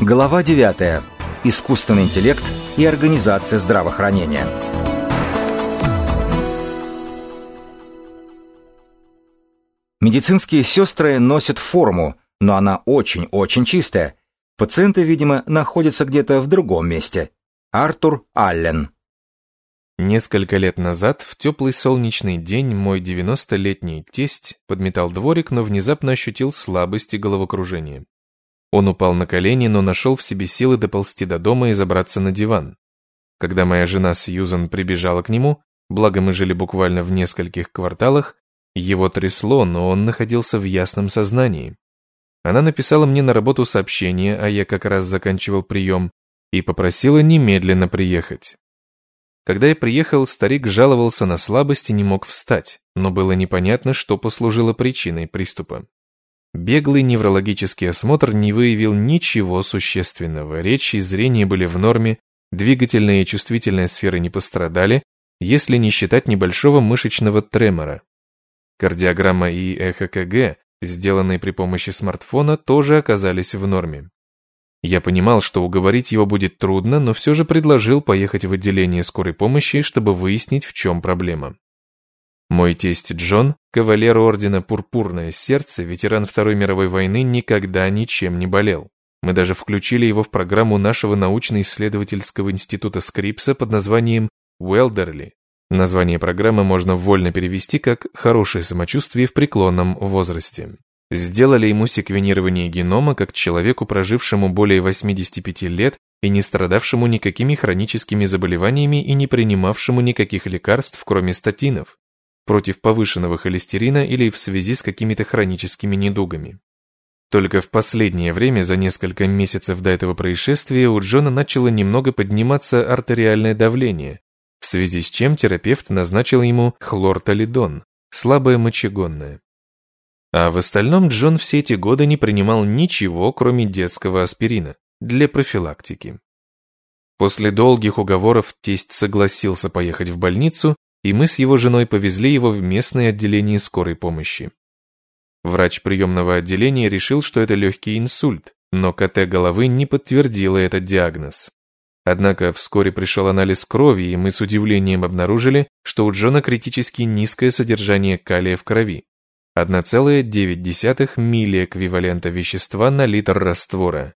Глава 9. Искусственный интеллект и организация здравоохранения. Медицинские сестры носят форму, но она очень-очень чистая. Пациенты, видимо, находятся где-то в другом месте. Артур Аллен. Несколько лет назад, в теплый солнечный день, мой 90-летний тесть подметал дворик, но внезапно ощутил слабость и головокружение. Он упал на колени, но нашел в себе силы доползти до дома и забраться на диван. Когда моя жена Сьюзан прибежала к нему, благо мы жили буквально в нескольких кварталах, его трясло, но он находился в ясном сознании. Она написала мне на работу сообщение, а я как раз заканчивал прием, и попросила немедленно приехать. Когда я приехал, старик жаловался на слабость и не мог встать, но было непонятно, что послужило причиной приступа. Беглый неврологический осмотр не выявил ничего существенного, речь и зрение были в норме, двигательная и чувствительная сферы не пострадали, если не считать небольшого мышечного тремора. Кардиограмма и ЭХКГ, сделанные при помощи смартфона, тоже оказались в норме. Я понимал, что уговорить его будет трудно, но все же предложил поехать в отделение скорой помощи, чтобы выяснить, в чем проблема. Мой тесть Джон, кавалер ордена «Пурпурное сердце», ветеран Второй мировой войны, никогда ничем не болел. Мы даже включили его в программу нашего научно-исследовательского института Скрипса под названием «Уэлдерли». Название программы можно вольно перевести как «хорошее самочувствие в преклонном возрасте». Сделали ему секвенирование генома как человеку, прожившему более 85 лет и не страдавшему никакими хроническими заболеваниями и не принимавшему никаких лекарств, кроме статинов, против повышенного холестерина или в связи с какими-то хроническими недугами. Только в последнее время, за несколько месяцев до этого происшествия, у Джона начало немного подниматься артериальное давление, в связи с чем терапевт назначил ему хлортолидон, слабое мочегонное. А в остальном Джон все эти годы не принимал ничего, кроме детского аспирина, для профилактики. После долгих уговоров тесть согласился поехать в больницу, и мы с его женой повезли его в местное отделение скорой помощи. Врач приемного отделения решил, что это легкий инсульт, но КТ головы не подтвердила этот диагноз. Однако вскоре пришел анализ крови, и мы с удивлением обнаружили, что у Джона критически низкое содержание калия в крови, 1,9 миллиэквивалента вещества на литр раствора.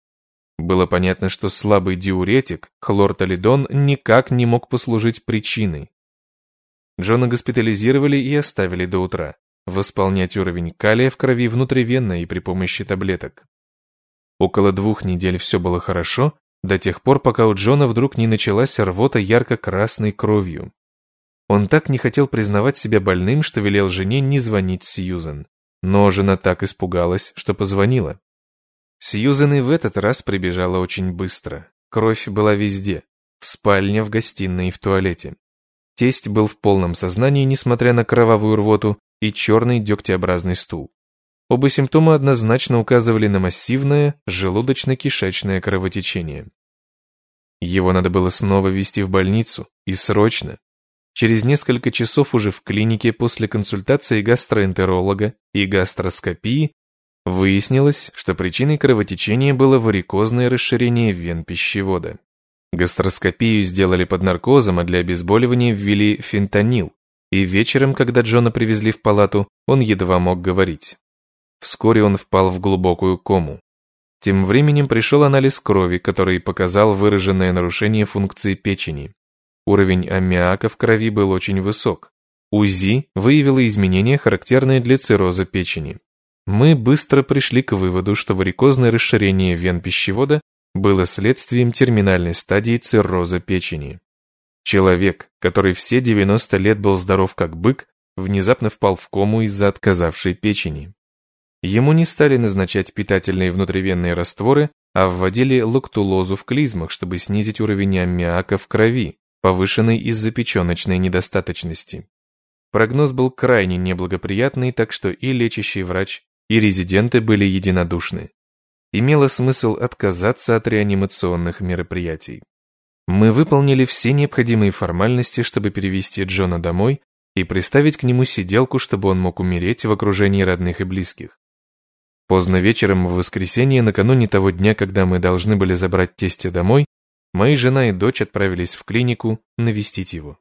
Было понятно, что слабый диуретик, хлортолидон, никак не мог послужить причиной. Джона госпитализировали и оставили до утра, восполнять уровень калия в крови внутривенно и при помощи таблеток. Около двух недель все было хорошо, до тех пор, пока у Джона вдруг не началась рвота ярко-красной кровью. Он так не хотел признавать себя больным, что велел жене не звонить Сьюзен. Но жена так испугалась, что позвонила. Сьюзен и в этот раз прибежала очень быстро. Кровь была везде. В спальне, в гостиной и в туалете. Тесть был в полном сознании, несмотря на кровавую рвоту и черный дегтеобразный стул. Оба симптома однозначно указывали на массивное желудочно-кишечное кровотечение. Его надо было снова везти в больницу, и срочно, Через несколько часов уже в клинике после консультации гастроэнтеролога и гастроскопии выяснилось, что причиной кровотечения было варикозное расширение вен пищевода. Гастроскопию сделали под наркозом, а для обезболивания ввели фентанил, и вечером, когда Джона привезли в палату, он едва мог говорить. Вскоре он впал в глубокую кому. Тем временем пришел анализ крови, который показал выраженное нарушение функции печени. Уровень аммиака в крови был очень высок. УЗИ выявило изменения, характерные для цирроза печени. Мы быстро пришли к выводу, что варикозное расширение вен пищевода было следствием терминальной стадии цирроза печени. Человек, который все 90 лет был здоров как бык, внезапно впал в кому из-за отказавшей печени. Ему не стали назначать питательные внутривенные растворы, а вводили лактулозу в клизмах, чтобы снизить уровень аммиака в крови, повышенный из-за печеночной недостаточности. Прогноз был крайне неблагоприятный, так что и лечащий врач, и резиденты были единодушны. Имело смысл отказаться от реанимационных мероприятий. Мы выполнили все необходимые формальности, чтобы перевести Джона домой, и приставить к нему сиделку, чтобы он мог умереть в окружении родных и близких. Поздно вечером в воскресенье, накануне того дня, когда мы должны были забрать тестя домой, мои жена и дочь отправились в клинику навестить его.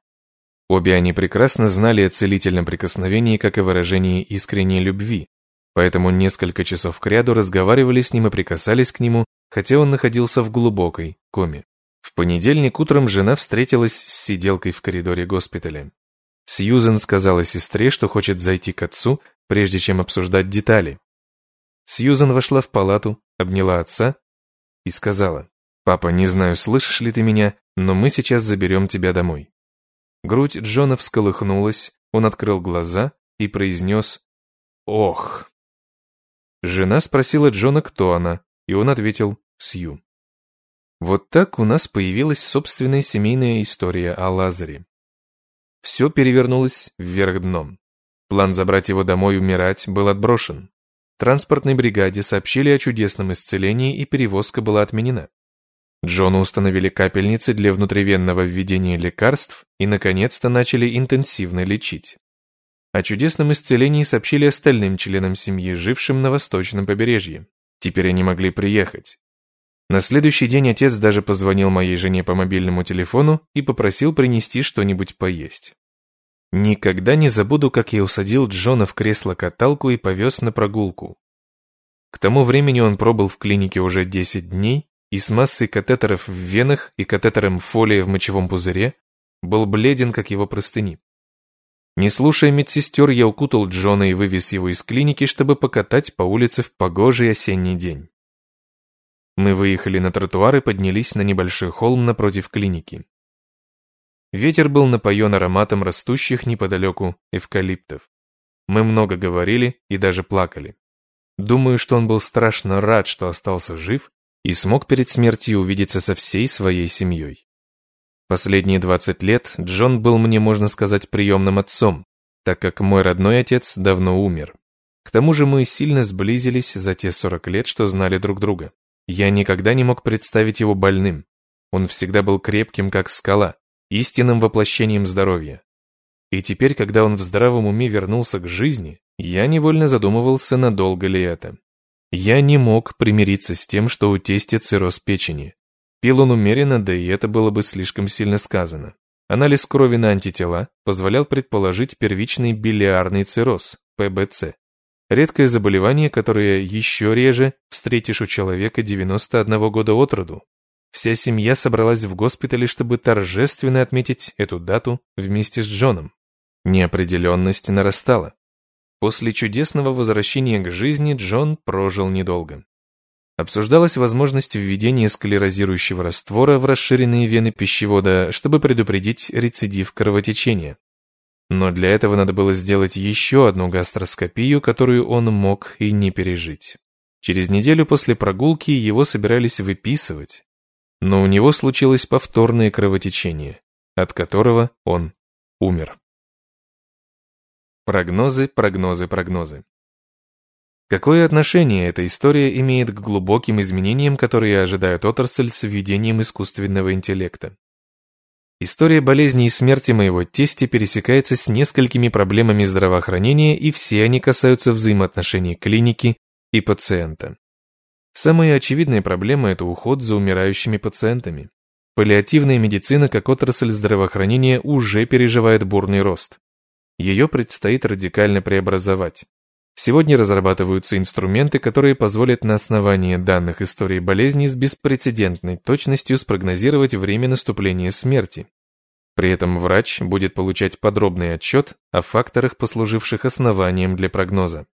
Обе они прекрасно знали о целительном прикосновении, как и выражении искренней любви, поэтому несколько часов кряду разговаривали с ним и прикасались к нему, хотя он находился в глубокой коме. В понедельник утром жена встретилась с сиделкой в коридоре госпиталя. Сьюзен сказала сестре, что хочет зайти к отцу, прежде чем обсуждать детали. Сьюзен вошла в палату, обняла отца и сказала, «Папа, не знаю, слышишь ли ты меня, но мы сейчас заберем тебя домой». Грудь Джона всколыхнулась, он открыл глаза и произнес «Ох». Жена спросила Джона, кто она, и он ответил «Сью». Вот так у нас появилась собственная семейная история о Лазаре. Все перевернулось вверх дном. План забрать его домой умирать был отброшен. Транспортной бригаде сообщили о чудесном исцелении, и перевозка была отменена. Джону установили капельницы для внутривенного введения лекарств и, наконец-то, начали интенсивно лечить. О чудесном исцелении сообщили остальным членам семьи, жившим на восточном побережье. Теперь они могли приехать. На следующий день отец даже позвонил моей жене по мобильному телефону и попросил принести что-нибудь поесть. Никогда не забуду, как я усадил Джона в кресло-каталку и повез на прогулку. К тому времени он пробыл в клинике уже 10 дней и с массой катетеров в венах и катетером фолии в мочевом пузыре был бледен, как его простыни. Не слушая медсестер, я укутал Джона и вывез его из клиники, чтобы покатать по улице в погожий осенний день. Мы выехали на тротуар и поднялись на небольшой холм напротив клиники. Ветер был напоен ароматом растущих неподалеку эвкалиптов. Мы много говорили и даже плакали. Думаю, что он был страшно рад, что остался жив и смог перед смертью увидеться со всей своей семьей. Последние 20 лет Джон был мне, можно сказать, приемным отцом, так как мой родной отец давно умер. К тому же мы сильно сблизились за те 40 лет, что знали друг друга. Я никогда не мог представить его больным. Он всегда был крепким, как скала, истинным воплощением здоровья. И теперь, когда он в здравом уме вернулся к жизни, я невольно задумывался, надолго ли это. Я не мог примириться с тем, что у тестя цирроз печени. Пил он умеренно, да и это было бы слишком сильно сказано. Анализ крови на антитела позволял предположить первичный билиарный цирроз, ПБЦ. Редкое заболевание, которое еще реже встретишь у человека 91 года от роду. Вся семья собралась в госпитале, чтобы торжественно отметить эту дату вместе с Джоном. Неопределенность нарастала. После чудесного возвращения к жизни Джон прожил недолго. Обсуждалась возможность введения склерозирующего раствора в расширенные вены пищевода, чтобы предупредить рецидив кровотечения. Но для этого надо было сделать еще одну гастроскопию, которую он мог и не пережить. Через неделю после прогулки его собирались выписывать, но у него случилось повторное кровотечение, от которого он умер. Прогнозы, прогнозы, прогнозы. Какое отношение эта история имеет к глубоким изменениям, которые ожидают отрасль с введением искусственного интеллекта? История болезни и смерти моего тестя пересекается с несколькими проблемами здравоохранения, и все они касаются взаимоотношений клиники и пациента. Самая очевидная проблема – это уход за умирающими пациентами. Паллиативная медицина как отрасль здравоохранения уже переживает бурный рост. Ее предстоит радикально преобразовать. Сегодня разрабатываются инструменты, которые позволят на основании данных истории болезни с беспрецедентной точностью спрогнозировать время наступления смерти. При этом врач будет получать подробный отчет о факторах, послуживших основанием для прогноза.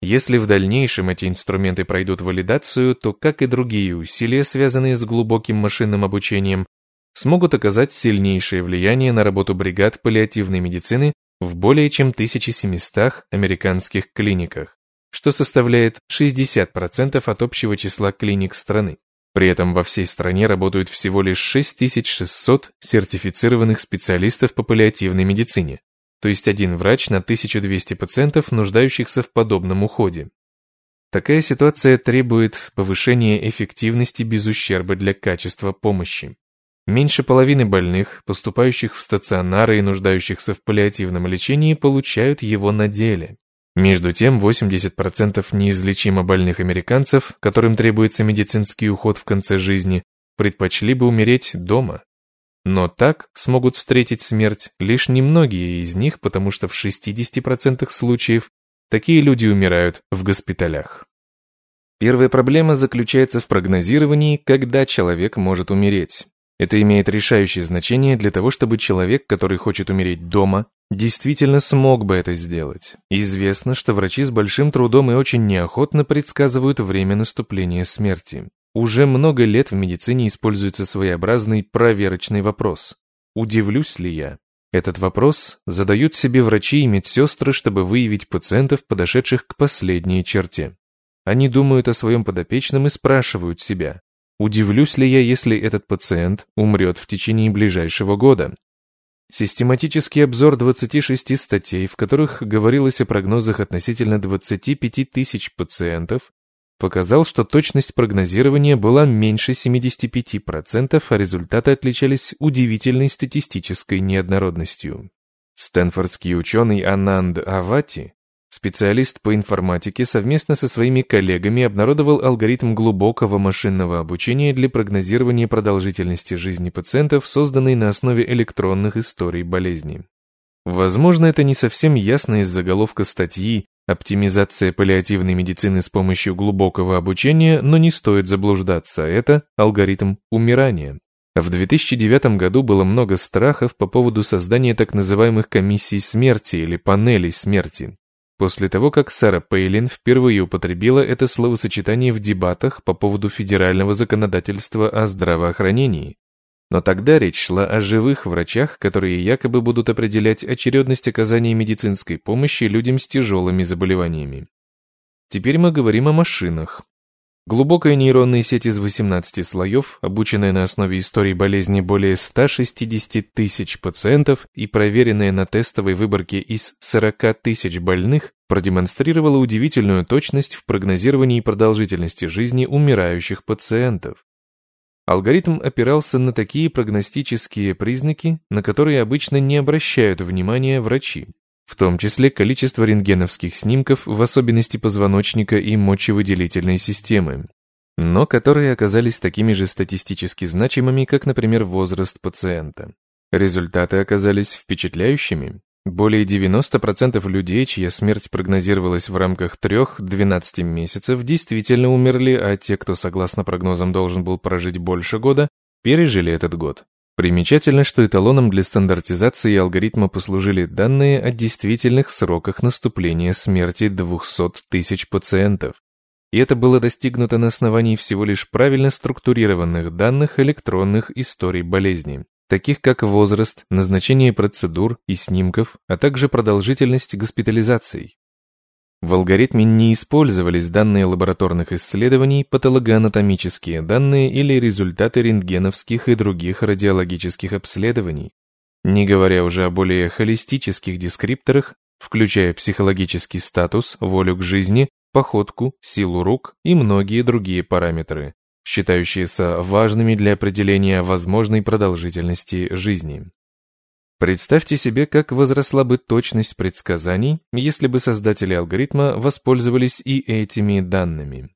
Если в дальнейшем эти инструменты пройдут валидацию, то, как и другие усилия, связанные с глубоким машинным обучением, смогут оказать сильнейшее влияние на работу бригад паллиативной медицины в более чем 1700 американских клиниках, что составляет 60% от общего числа клиник страны. При этом во всей стране работают всего лишь 6600 сертифицированных специалистов по паллиативной медицине, то есть один врач на 1200 пациентов, нуждающихся в подобном уходе. Такая ситуация требует повышения эффективности без ущерба для качества помощи. Меньше половины больных, поступающих в стационары и нуждающихся в паллиативном лечении, получают его на деле. Между тем, 80% неизлечимо больных американцев, которым требуется медицинский уход в конце жизни, предпочли бы умереть дома. Но так смогут встретить смерть лишь немногие из них, потому что в 60% случаев такие люди умирают в госпиталях. Первая проблема заключается в прогнозировании, когда человек может умереть. Это имеет решающее значение для того, чтобы человек, который хочет умереть дома, действительно смог бы это сделать. Известно, что врачи с большим трудом и очень неохотно предсказывают время наступления смерти. Уже много лет в медицине используется своеобразный проверочный вопрос. Удивлюсь ли я? Этот вопрос задают себе врачи и медсестры, чтобы выявить пациентов, подошедших к последней черте. Они думают о своем подопечном и спрашивают себя, Удивлюсь ли я, если этот пациент умрет в течение ближайшего года? Систематический обзор 26 статей, в которых говорилось о прогнозах относительно 25 тысяч пациентов, показал, что точность прогнозирования была меньше 75%, а результаты отличались удивительной статистической неоднородностью. Стэнфордский ученый Ананд Авати Специалист по информатике совместно со своими коллегами обнародовал алгоритм глубокого машинного обучения для прогнозирования продолжительности жизни пациентов, созданный на основе электронных историй болезни. Возможно, это не совсем ясно из заголовка статьи «Оптимизация паллиативной медицины с помощью глубокого обучения», но не стоит заблуждаться, это алгоритм умирания. В 2009 году было много страхов по поводу создания так называемых комиссий смерти или панелей смерти. После того, как Сара Пейлин впервые употребила это словосочетание в дебатах по поводу федерального законодательства о здравоохранении. Но тогда речь шла о живых врачах, которые якобы будут определять очередность оказания медицинской помощи людям с тяжелыми заболеваниями. Теперь мы говорим о машинах, Глубокая нейронная сеть из 18 слоев, обученная на основе истории болезни более 160 тысяч пациентов и проверенная на тестовой выборке из 40 тысяч больных, продемонстрировала удивительную точность в прогнозировании продолжительности жизни умирающих пациентов. Алгоритм опирался на такие прогностические признаки, на которые обычно не обращают внимания врачи в том числе количество рентгеновских снимков, в особенности позвоночника и мочевыделительной системы, но которые оказались такими же статистически значимыми, как, например, возраст пациента. Результаты оказались впечатляющими. Более 90% людей, чья смерть прогнозировалась в рамках 3-12 месяцев, действительно умерли, а те, кто, согласно прогнозам, должен был прожить больше года, пережили этот год. Примечательно, что эталоном для стандартизации алгоритма послужили данные о действительных сроках наступления смерти 200 тысяч пациентов. И это было достигнуто на основании всего лишь правильно структурированных данных электронных историй болезни, таких как возраст, назначение процедур и снимков, а также продолжительность госпитализаций. В алгоритме не использовались данные лабораторных исследований, патологоанатомические данные или результаты рентгеновских и других радиологических обследований, не говоря уже о более холистических дескрипторах, включая психологический статус, волю к жизни, походку, силу рук и многие другие параметры, считающиеся важными для определения возможной продолжительности жизни. Представьте себе, как возросла бы точность предсказаний, если бы создатели алгоритма воспользовались и этими данными.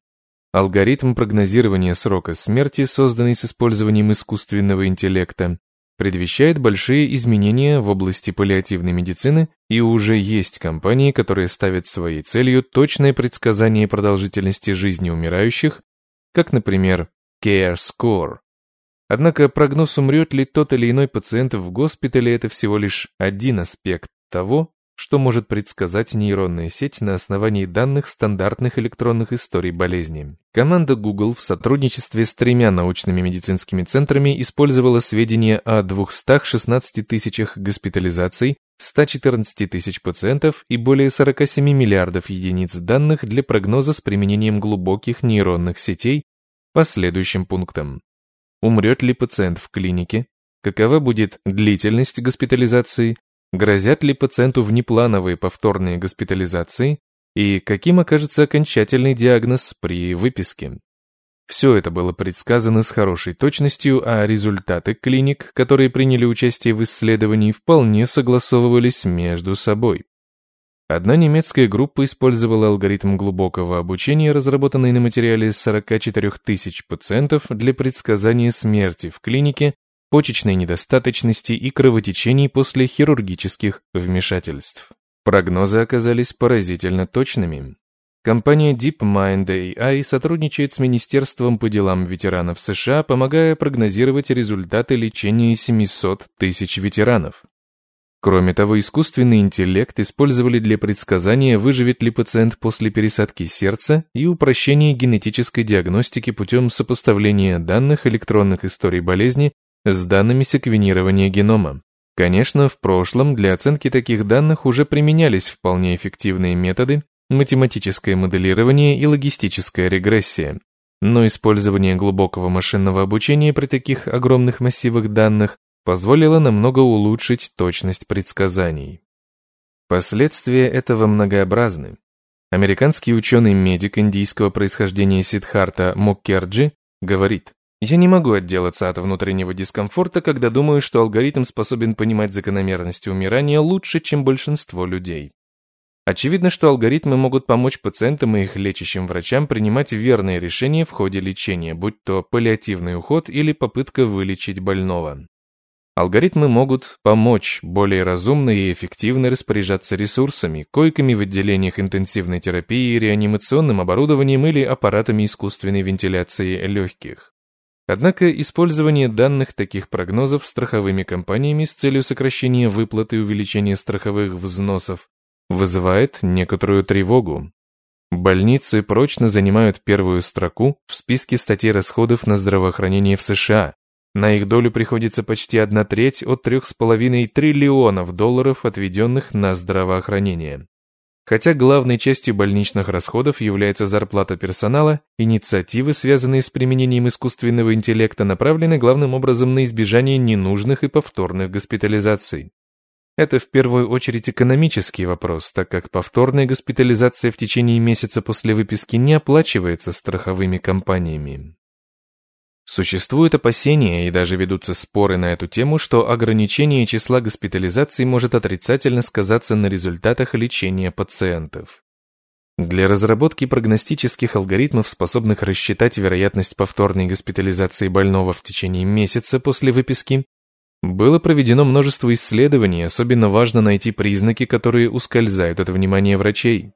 Алгоритм прогнозирования срока смерти, созданный с использованием искусственного интеллекта, предвещает большие изменения в области паллиативной медицины, и уже есть компании, которые ставят своей целью точное предсказание продолжительности жизни умирающих, как, например, CareScore, Однако прогноз, умрет ли тот или иной пациент в госпитале, это всего лишь один аспект того, что может предсказать нейронная сеть на основании данных стандартных электронных историй болезни. Команда Google в сотрудничестве с тремя научными медицинскими центрами использовала сведения о 216 тысячах госпитализаций, 114 тысяч пациентов и более 47 миллиардов единиц данных для прогноза с применением глубоких нейронных сетей по следующим пунктам. Умрет ли пациент в клинике? Какова будет длительность госпитализации? Грозят ли пациенту внеплановые повторные госпитализации? И каким окажется окончательный диагноз при выписке? Все это было предсказано с хорошей точностью, а результаты клиник, которые приняли участие в исследовании, вполне согласовывались между собой. Одна немецкая группа использовала алгоритм глубокого обучения, разработанный на материале 44 тысяч пациентов для предсказания смерти в клинике, почечной недостаточности и кровотечений после хирургических вмешательств. Прогнозы оказались поразительно точными. Компания DeepMind AI сотрудничает с Министерством по делам ветеранов США, помогая прогнозировать результаты лечения 700 тысяч ветеранов. Кроме того, искусственный интеллект использовали для предсказания, выживет ли пациент после пересадки сердца и упрощения генетической диагностики путем сопоставления данных электронных историй болезни с данными секвенирования генома. Конечно, в прошлом для оценки таких данных уже применялись вполне эффективные методы, математическое моделирование и логистическая регрессия. Но использование глубокого машинного обучения при таких огромных массивах данных позволило намного улучшить точность предсказаний. Последствия этого многообразны. Американский ученый-медик индийского происхождения Сидхарта Муккерджи говорит, «Я не могу отделаться от внутреннего дискомфорта, когда думаю, что алгоритм способен понимать закономерности умирания лучше, чем большинство людей. Очевидно, что алгоритмы могут помочь пациентам и их лечащим врачам принимать верные решения в ходе лечения, будь то паллиативный уход или попытка вылечить больного. Алгоритмы могут помочь более разумно и эффективно распоряжаться ресурсами, койками в отделениях интенсивной терапии, реанимационным оборудованием или аппаратами искусственной вентиляции легких. Однако использование данных таких прогнозов страховыми компаниями с целью сокращения выплат и увеличения страховых взносов вызывает некоторую тревогу. Больницы прочно занимают первую строку в списке статей расходов на здравоохранение в США. На их долю приходится почти одна треть от 3,5 триллионов долларов, отведенных на здравоохранение. Хотя главной частью больничных расходов является зарплата персонала, инициативы, связанные с применением искусственного интеллекта, направлены главным образом на избежание ненужных и повторных госпитализаций. Это в первую очередь экономический вопрос, так как повторная госпитализация в течение месяца после выписки не оплачивается страховыми компаниями. Существуют опасения и даже ведутся споры на эту тему, что ограничение числа госпитализаций может отрицательно сказаться на результатах лечения пациентов. Для разработки прогностических алгоритмов, способных рассчитать вероятность повторной госпитализации больного в течение месяца после выписки, было проведено множество исследований, особенно важно найти признаки, которые ускользают от внимания врачей.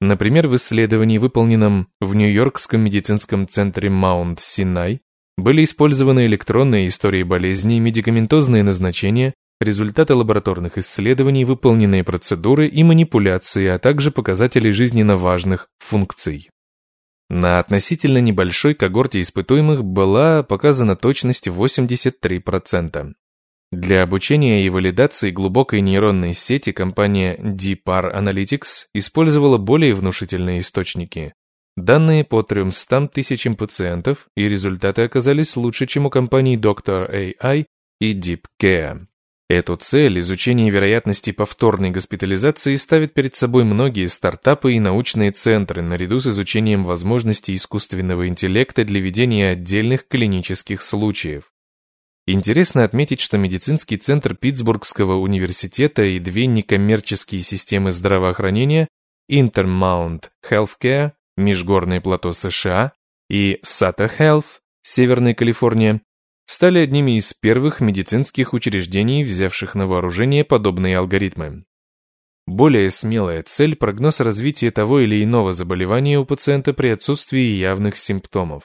Например, в исследовании, выполненном в Нью-Йоркском медицинском центре Маунт Синай, были использованы электронные истории болезни, медикаментозные назначения, результаты лабораторных исследований, выполненные процедуры и манипуляции, а также показатели жизненно важных функций. На относительно небольшой когорте испытуемых была показана точность 83%. Для обучения и валидации глубокой нейронной сети компания DeepR Analytics использовала более внушительные источники. Данные по 300 тысячам пациентов, и результаты оказались лучше, чем у компаний Doctor AI и DeepCare. Эту цель изучение вероятности повторной госпитализации ставит перед собой многие стартапы и научные центры наряду с изучением возможностей искусственного интеллекта для ведения отдельных клинических случаев. Интересно отметить, что медицинский центр Питтсбургского университета и две некоммерческие системы здравоохранения Intermount Healthcare, Межгорное плато США, и Sutter Health, Северная Калифорния, стали одними из первых медицинских учреждений, взявших на вооружение подобные алгоритмы. Более смелая цель – прогноз развития того или иного заболевания у пациента при отсутствии явных симптомов.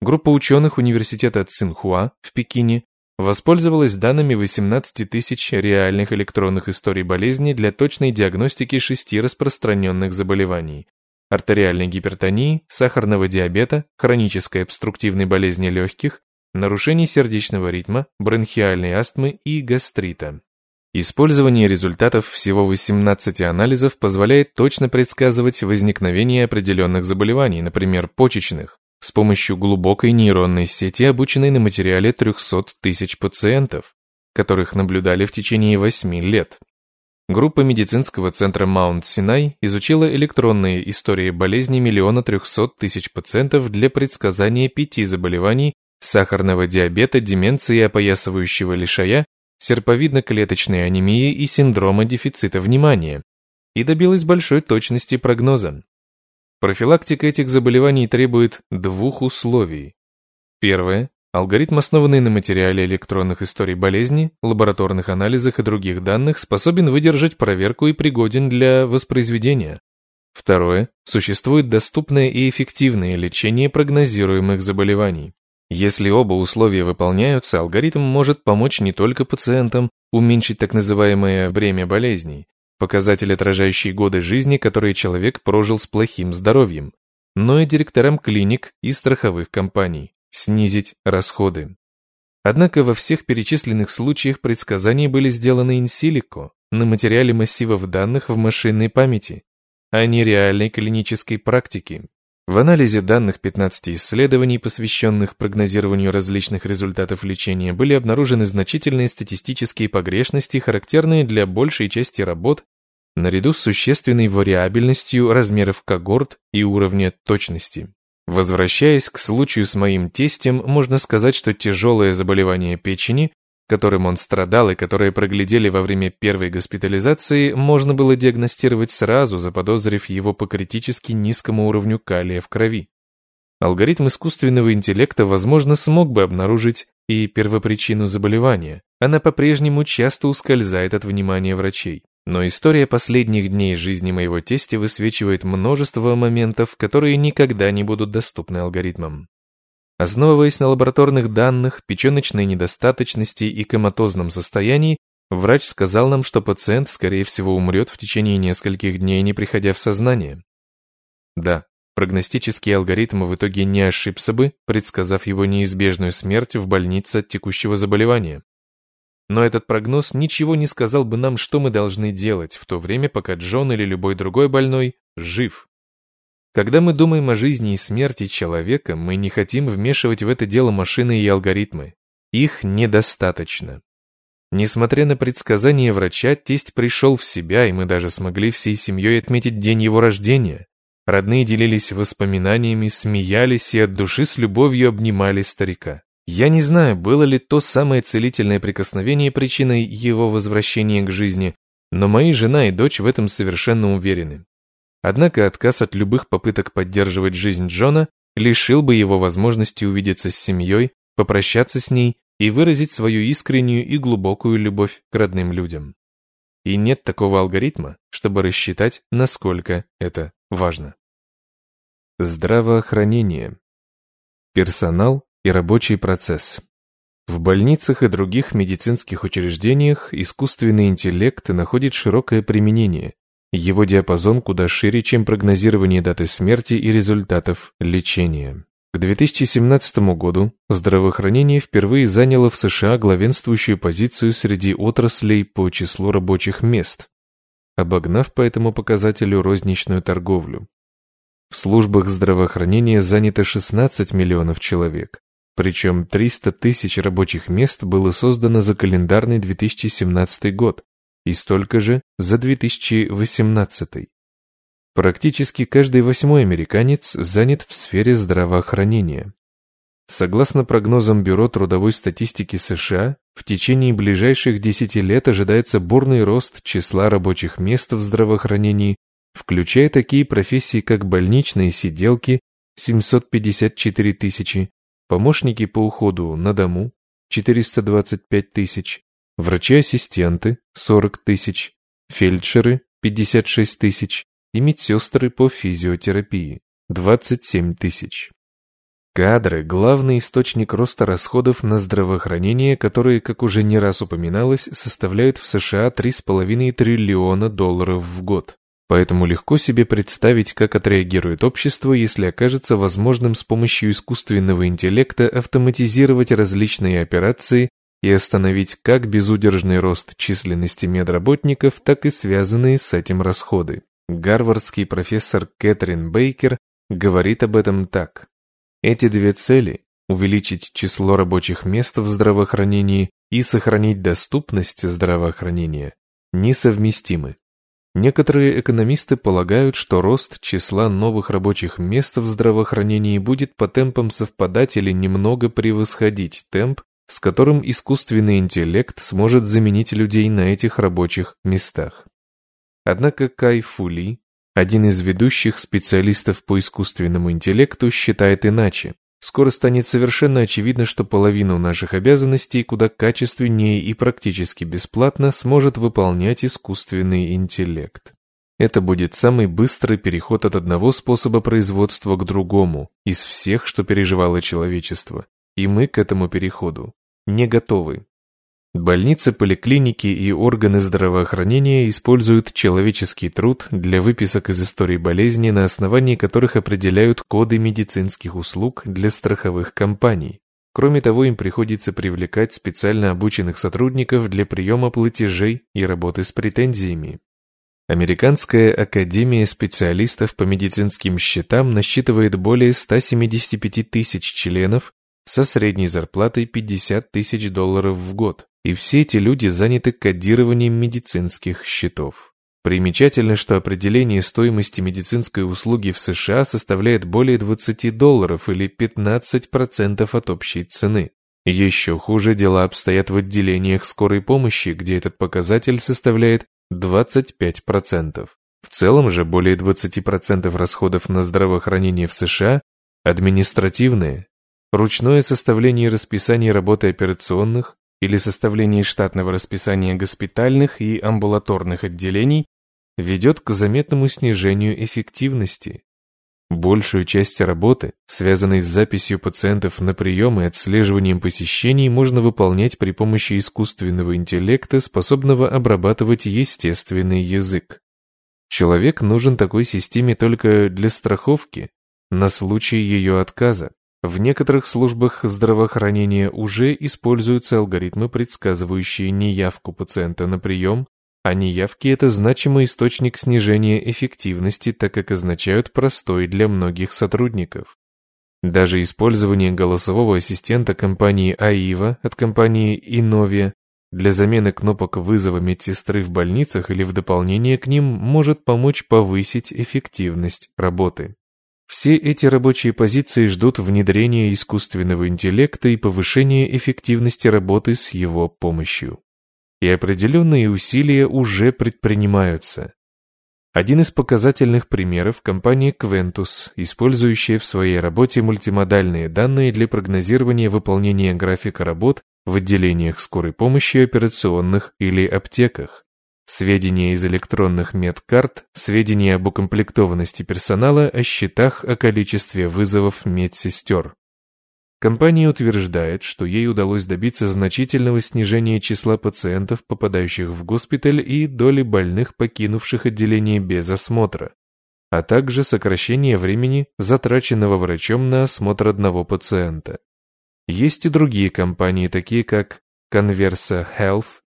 Группа ученых Университета Цинхуа в Пекине воспользовалась данными 18 тысяч реальных электронных историй болезни для точной диагностики шести распространенных заболеваний – артериальной гипертонии, сахарного диабета, хронической обструктивной болезни легких, нарушений сердечного ритма, бронхиальной астмы и гастрита. Использование результатов всего 18 анализов позволяет точно предсказывать возникновение определенных заболеваний, например, почечных, с помощью глубокой нейронной сети, обученной на материале 300 тысяч пациентов, которых наблюдали в течение 8 лет. Группа медицинского центра Маунт-Синай изучила электронные истории болезней миллиона трехсот тысяч пациентов для предсказания пяти заболеваний сахарного диабета, деменции, опоясывающего лишая, серповидно-клеточной анемии и синдрома дефицита внимания, и добилась большой точности прогноза. Профилактика этих заболеваний требует двух условий. Первое. Алгоритм, основанный на материале электронных историй болезни, лабораторных анализах и других данных, способен выдержать проверку и пригоден для воспроизведения. Второе. Существует доступное и эффективное лечение прогнозируемых заболеваний. Если оба условия выполняются, алгоритм может помочь не только пациентам уменьшить так называемое время болезней, показатель, отражающий годы жизни, которые человек прожил с плохим здоровьем, но и директорам клиник и страховых компаний, снизить расходы. Однако во всех перечисленных случаях предсказания были сделаны инсилико, на материале массивов данных в машинной памяти, а не реальной клинической практики. В анализе данных 15 исследований, посвященных прогнозированию различных результатов лечения, были обнаружены значительные статистические погрешности, характерные для большей части работ, наряду с существенной вариабельностью размеров когорт и уровня точности. Возвращаясь к случаю с моим тестем, можно сказать, что тяжелое заболевание печени, которым он страдал и которое проглядели во время первой госпитализации, можно было диагностировать сразу, заподозрив его по критически низкому уровню калия в крови. Алгоритм искусственного интеллекта, возможно, смог бы обнаружить и первопричину заболевания. Она по-прежнему часто ускользает от внимания врачей. Но история последних дней жизни моего тестя высвечивает множество моментов, которые никогда не будут доступны алгоритмам. Основываясь на лабораторных данных, печеночной недостаточности и коматозном состоянии, врач сказал нам, что пациент, скорее всего, умрет в течение нескольких дней, не приходя в сознание. Да, прогностический алгоритм в итоге не ошибся бы, предсказав его неизбежную смерть в больнице от текущего заболевания. Но этот прогноз ничего не сказал бы нам, что мы должны делать в то время, пока Джон или любой другой больной жив. Когда мы думаем о жизни и смерти человека, мы не хотим вмешивать в это дело машины и алгоритмы. Их недостаточно. Несмотря на предсказания врача, тесть пришел в себя, и мы даже смогли всей семьей отметить день его рождения. Родные делились воспоминаниями, смеялись и от души с любовью обнимали старика. Я не знаю, было ли то самое целительное прикосновение причиной его возвращения к жизни, но мои жена и дочь в этом совершенно уверены. Однако отказ от любых попыток поддерживать жизнь Джона лишил бы его возможности увидеться с семьей, попрощаться с ней и выразить свою искреннюю и глубокую любовь к родным людям. И нет такого алгоритма, чтобы рассчитать, насколько это важно. Здравоохранение. Персонал и рабочий процесс. В больницах и других медицинских учреждениях искусственный интеллект находит широкое применение, его диапазон куда шире, чем прогнозирование даты смерти и результатов лечения. К 2017 году здравоохранение впервые заняло в США главенствующую позицию среди отраслей по числу рабочих мест, обогнав по этому показателю розничную торговлю. В службах здравоохранения занято 16 миллионов человек, причем 300 тысяч рабочих мест было создано за календарный 2017 год, и столько же за 2018. Практически каждый восьмой американец занят в сфере здравоохранения. Согласно прогнозам Бюро трудовой статистики США, в течение ближайших 10 лет ожидается бурный рост числа рабочих мест в здравоохранении, включая такие профессии, как больничные сиделки 754 тысячи, помощники по уходу на дому 425 тысяч, врачи-ассистенты – 40 тысяч, фельдшеры – 56 тысяч и медсестры по физиотерапии – 27 тысяч. Кадры – главный источник роста расходов на здравоохранение, которые, как уже не раз упоминалось, составляют в США 3,5 триллиона долларов в год. Поэтому легко себе представить, как отреагирует общество, если окажется возможным с помощью искусственного интеллекта автоматизировать различные операции и остановить как безудержный рост численности медработников, так и связанные с этим расходы. Гарвардский профессор Кэтрин Бейкер говорит об этом так. Эти две цели – увеличить число рабочих мест в здравоохранении и сохранить доступность здравоохранения – несовместимы. Некоторые экономисты полагают, что рост числа новых рабочих мест в здравоохранении будет по темпам совпадать или немного превосходить темп, с которым искусственный интеллект сможет заменить людей на этих рабочих местах. Однако Кай Фули, один из ведущих специалистов по искусственному интеллекту, считает иначе. Скоро станет совершенно очевидно, что половину наших обязанностей куда качественнее и практически бесплатно сможет выполнять искусственный интеллект. Это будет самый быстрый переход от одного способа производства к другому из всех, что переживало человечество. И мы к этому переходу не готовы. Больницы, поликлиники и органы здравоохранения используют человеческий труд для выписок из истории болезни, на основании которых определяют коды медицинских услуг для страховых компаний. Кроме того, им приходится привлекать специально обученных сотрудников для приема платежей и работы с претензиями. Американская академия специалистов по медицинским счетам насчитывает более 175 тысяч членов со средней зарплатой 50 тысяч долларов в год, и все эти люди заняты кодированием медицинских счетов. Примечательно, что определение стоимости медицинской услуги в США составляет более 20 долларов или 15% от общей цены. Еще хуже дела обстоят в отделениях скорой помощи, где этот показатель составляет 25%. В целом же более 20% расходов на здравоохранение в США административные, ручное составление расписания работы операционных или составление штатного расписания госпитальных и амбулаторных отделений ведет к заметному снижению эффективности. Большую часть работы, связанной с записью пациентов на прием и отслеживанием посещений, можно выполнять при помощи искусственного интеллекта, способного обрабатывать естественный язык. Человек нужен такой системе только для страховки, на случай ее отказа. В некоторых службах здравоохранения уже используются алгоритмы, предсказывающие неявку пациента на прием, а неявки – это значимый источник снижения эффективности, так как означают простой для многих сотрудников. Даже использование голосового ассистента компании AIVA от компании Innovia для замены кнопок вызова медсестры в больницах или в дополнение к ним может помочь повысить эффективность работы. Все эти рабочие позиции ждут внедрения искусственного интеллекта и повышения эффективности работы с его помощью. И определенные усилия уже предпринимаются. Один из показательных примеров – компания Quentus, использующая в своей работе мультимодальные данные для прогнозирования выполнения графика работ в отделениях скорой помощи, операционных или аптеках. Сведения из электронных медкарт, сведения об укомплектованности персонала, о счетах, о количестве вызовов медсестер. Компания утверждает, что ей удалось добиться значительного снижения числа пациентов, попадающих в госпиталь, и доли больных, покинувших отделение без осмотра, а также сокращение времени, затраченного врачом на осмотр одного пациента. Есть и другие компании, такие как Conversa Health,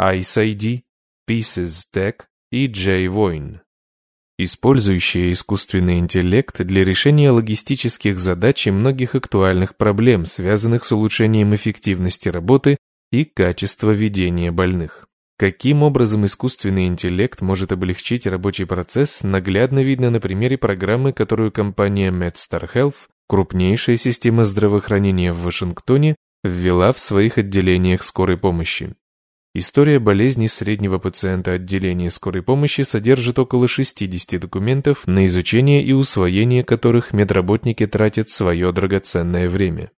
ICID, Pieces Tech и J-Voin, использующие искусственный интеллект для решения логистических задач и многих актуальных проблем, связанных с улучшением эффективности работы и качества ведения больных. Каким образом искусственный интеллект может облегчить рабочий процесс, наглядно видно на примере программы, которую компания MedStar Health, крупнейшая система здравоохранения в Вашингтоне, ввела в своих отделениях скорой помощи. История болезни среднего пациента отделения скорой помощи содержит около 60 документов, на изучение и усвоение которых медработники тратят свое драгоценное время.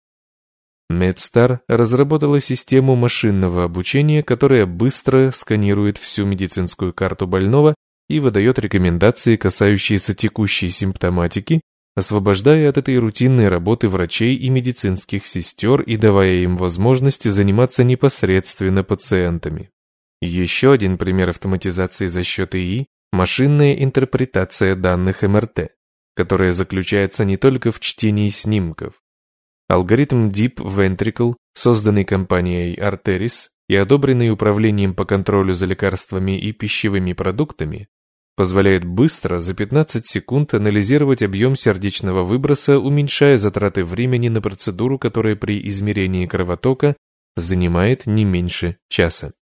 MedStar разработала систему машинного обучения, которая быстро сканирует всю медицинскую карту больного и выдает рекомендации, касающиеся текущей симптоматики, освобождая от этой рутинной работы врачей и медицинских сестер и давая им возможность заниматься непосредственно пациентами. Еще один пример автоматизации за счет ИИ – машинная интерпретация данных МРТ, которая заключается не только в чтении снимков. Алгоритм Deep Ventricle, созданный компанией Arteris и одобренный Управлением по контролю за лекарствами и пищевыми продуктами, позволяет быстро, за 15 секунд, анализировать объем сердечного выброса, уменьшая затраты времени на процедуру, которая при измерении кровотока занимает не меньше часа.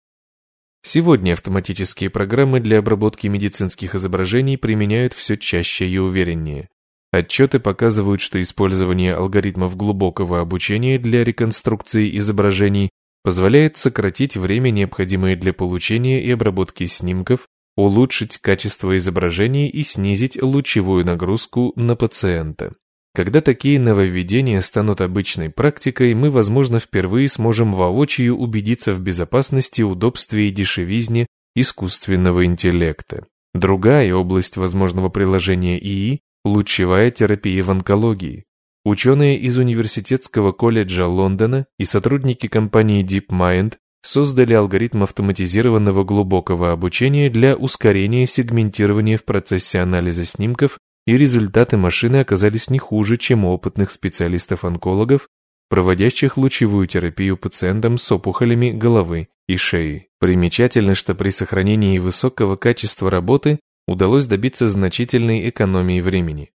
Сегодня автоматические программы для обработки медицинских изображений применяют все чаще и увереннее. Отчеты показывают, что использование алгоритмов глубокого обучения для реконструкции изображений позволяет сократить время, необходимое для получения и обработки снимков, улучшить качество изображений и снизить лучевую нагрузку на пациента. Когда такие нововведения станут обычной практикой, мы, возможно, впервые сможем воочию убедиться в безопасности, удобстве и дешевизне искусственного интеллекта. Другая область возможного приложения ИИ – лучевая терапия в онкологии. Ученые из Университетского колледжа Лондона и сотрудники компании DeepMind создали алгоритм автоматизированного глубокого обучения для ускорения сегментирования в процессе анализа снимков и результаты машины оказались не хуже, чем у опытных специалистов-онкологов, проводящих лучевую терапию пациентам с опухолями головы и шеи. Примечательно, что при сохранении высокого качества работы удалось добиться значительной экономии времени.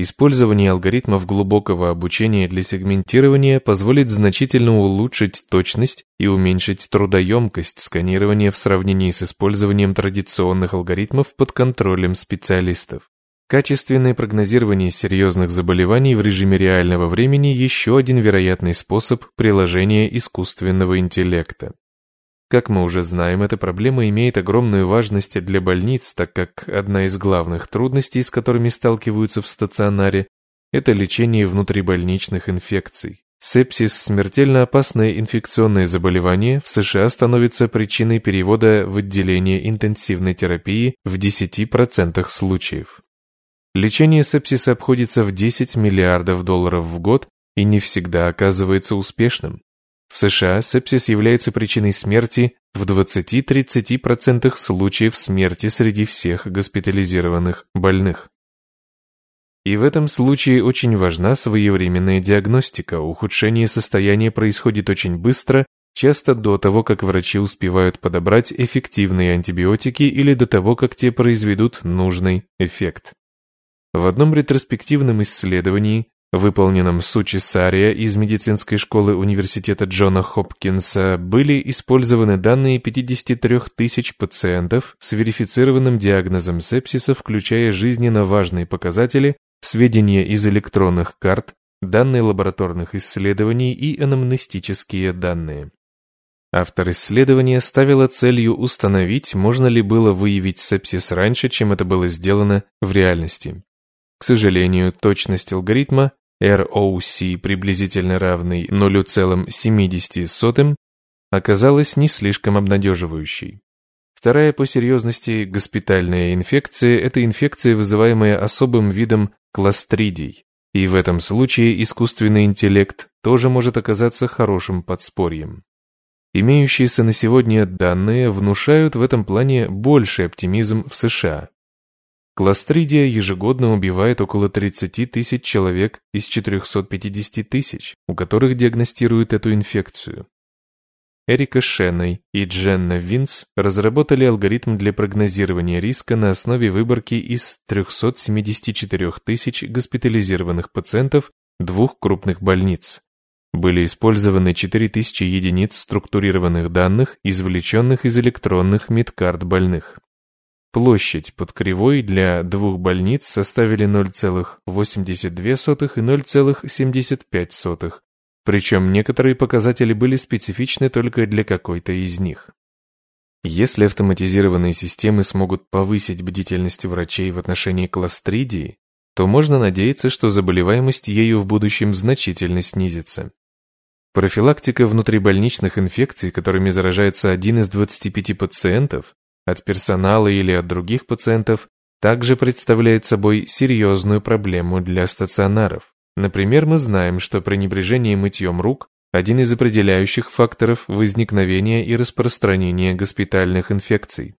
Использование алгоритмов глубокого обучения для сегментирования позволит значительно улучшить точность и уменьшить трудоемкость сканирования в сравнении с использованием традиционных алгоритмов под контролем специалистов. Качественное прогнозирование серьезных заболеваний в режиме реального времени – еще один вероятный способ приложения искусственного интеллекта. Как мы уже знаем, эта проблема имеет огромную важность для больниц, так как одна из главных трудностей, с которыми сталкиваются в стационаре, это лечение внутрибольничных инфекций. Сепсис – смертельно опасное инфекционное заболевание в США становится причиной перевода в отделение интенсивной терапии в 10% случаев. Лечение сепсиса обходится в 10 миллиардов долларов в год и не всегда оказывается успешным. В США сепсис является причиной смерти в 20-30% случаев смерти среди всех госпитализированных больных. И в этом случае очень важна своевременная диагностика. Ухудшение состояния происходит очень быстро, часто до того, как врачи успевают подобрать эффективные антибиотики или до того, как те произведут нужный эффект. В одном ретроспективном исследовании, выполненном Сучи Сария из медицинской школы университета Джона Хопкинса, были использованы данные 53 тысяч пациентов с верифицированным диагнозом сепсиса, включая жизненно важные показатели, сведения из электронных карт, данные лабораторных исследований и анамнестические данные. Автор исследования ставила целью установить, можно ли было выявить сепсис раньше, чем это было сделано в реальности. К сожалению, точность алгоритма ROC приблизительно равный 0,70 оказалась не слишком обнадеживающей. Вторая по серьезности госпитальная инфекция – это инфекция, вызываемая особым видом кластридий, и в этом случае искусственный интеллект тоже может оказаться хорошим подспорьем. Имеющиеся на сегодня данные внушают в этом плане больший оптимизм в США. Кластридия ежегодно убивает около 30 тысяч человек из 450 тысяч, у которых диагностируют эту инфекцию. Эрика Шенной и Дженна Винс разработали алгоритм для прогнозирования риска на основе выборки из 374 тысяч госпитализированных пациентов двух крупных больниц. Были использованы 4000 единиц структурированных данных, извлеченных из электронных медкарт больных. Площадь под кривой для двух больниц составили 0,82 и 0,75, причем некоторые показатели были специфичны только для какой-то из них. Если автоматизированные системы смогут повысить бдительность врачей в отношении кластридии, то можно надеяться, что заболеваемость ею в будущем значительно снизится. Профилактика внутрибольничных инфекций, которыми заражается один из 25 пациентов, от персонала или от других пациентов также представляет собой серьезную проблему для стационаров. Например, мы знаем, что пренебрежение мытьем рук – один из определяющих факторов возникновения и распространения госпитальных инфекций.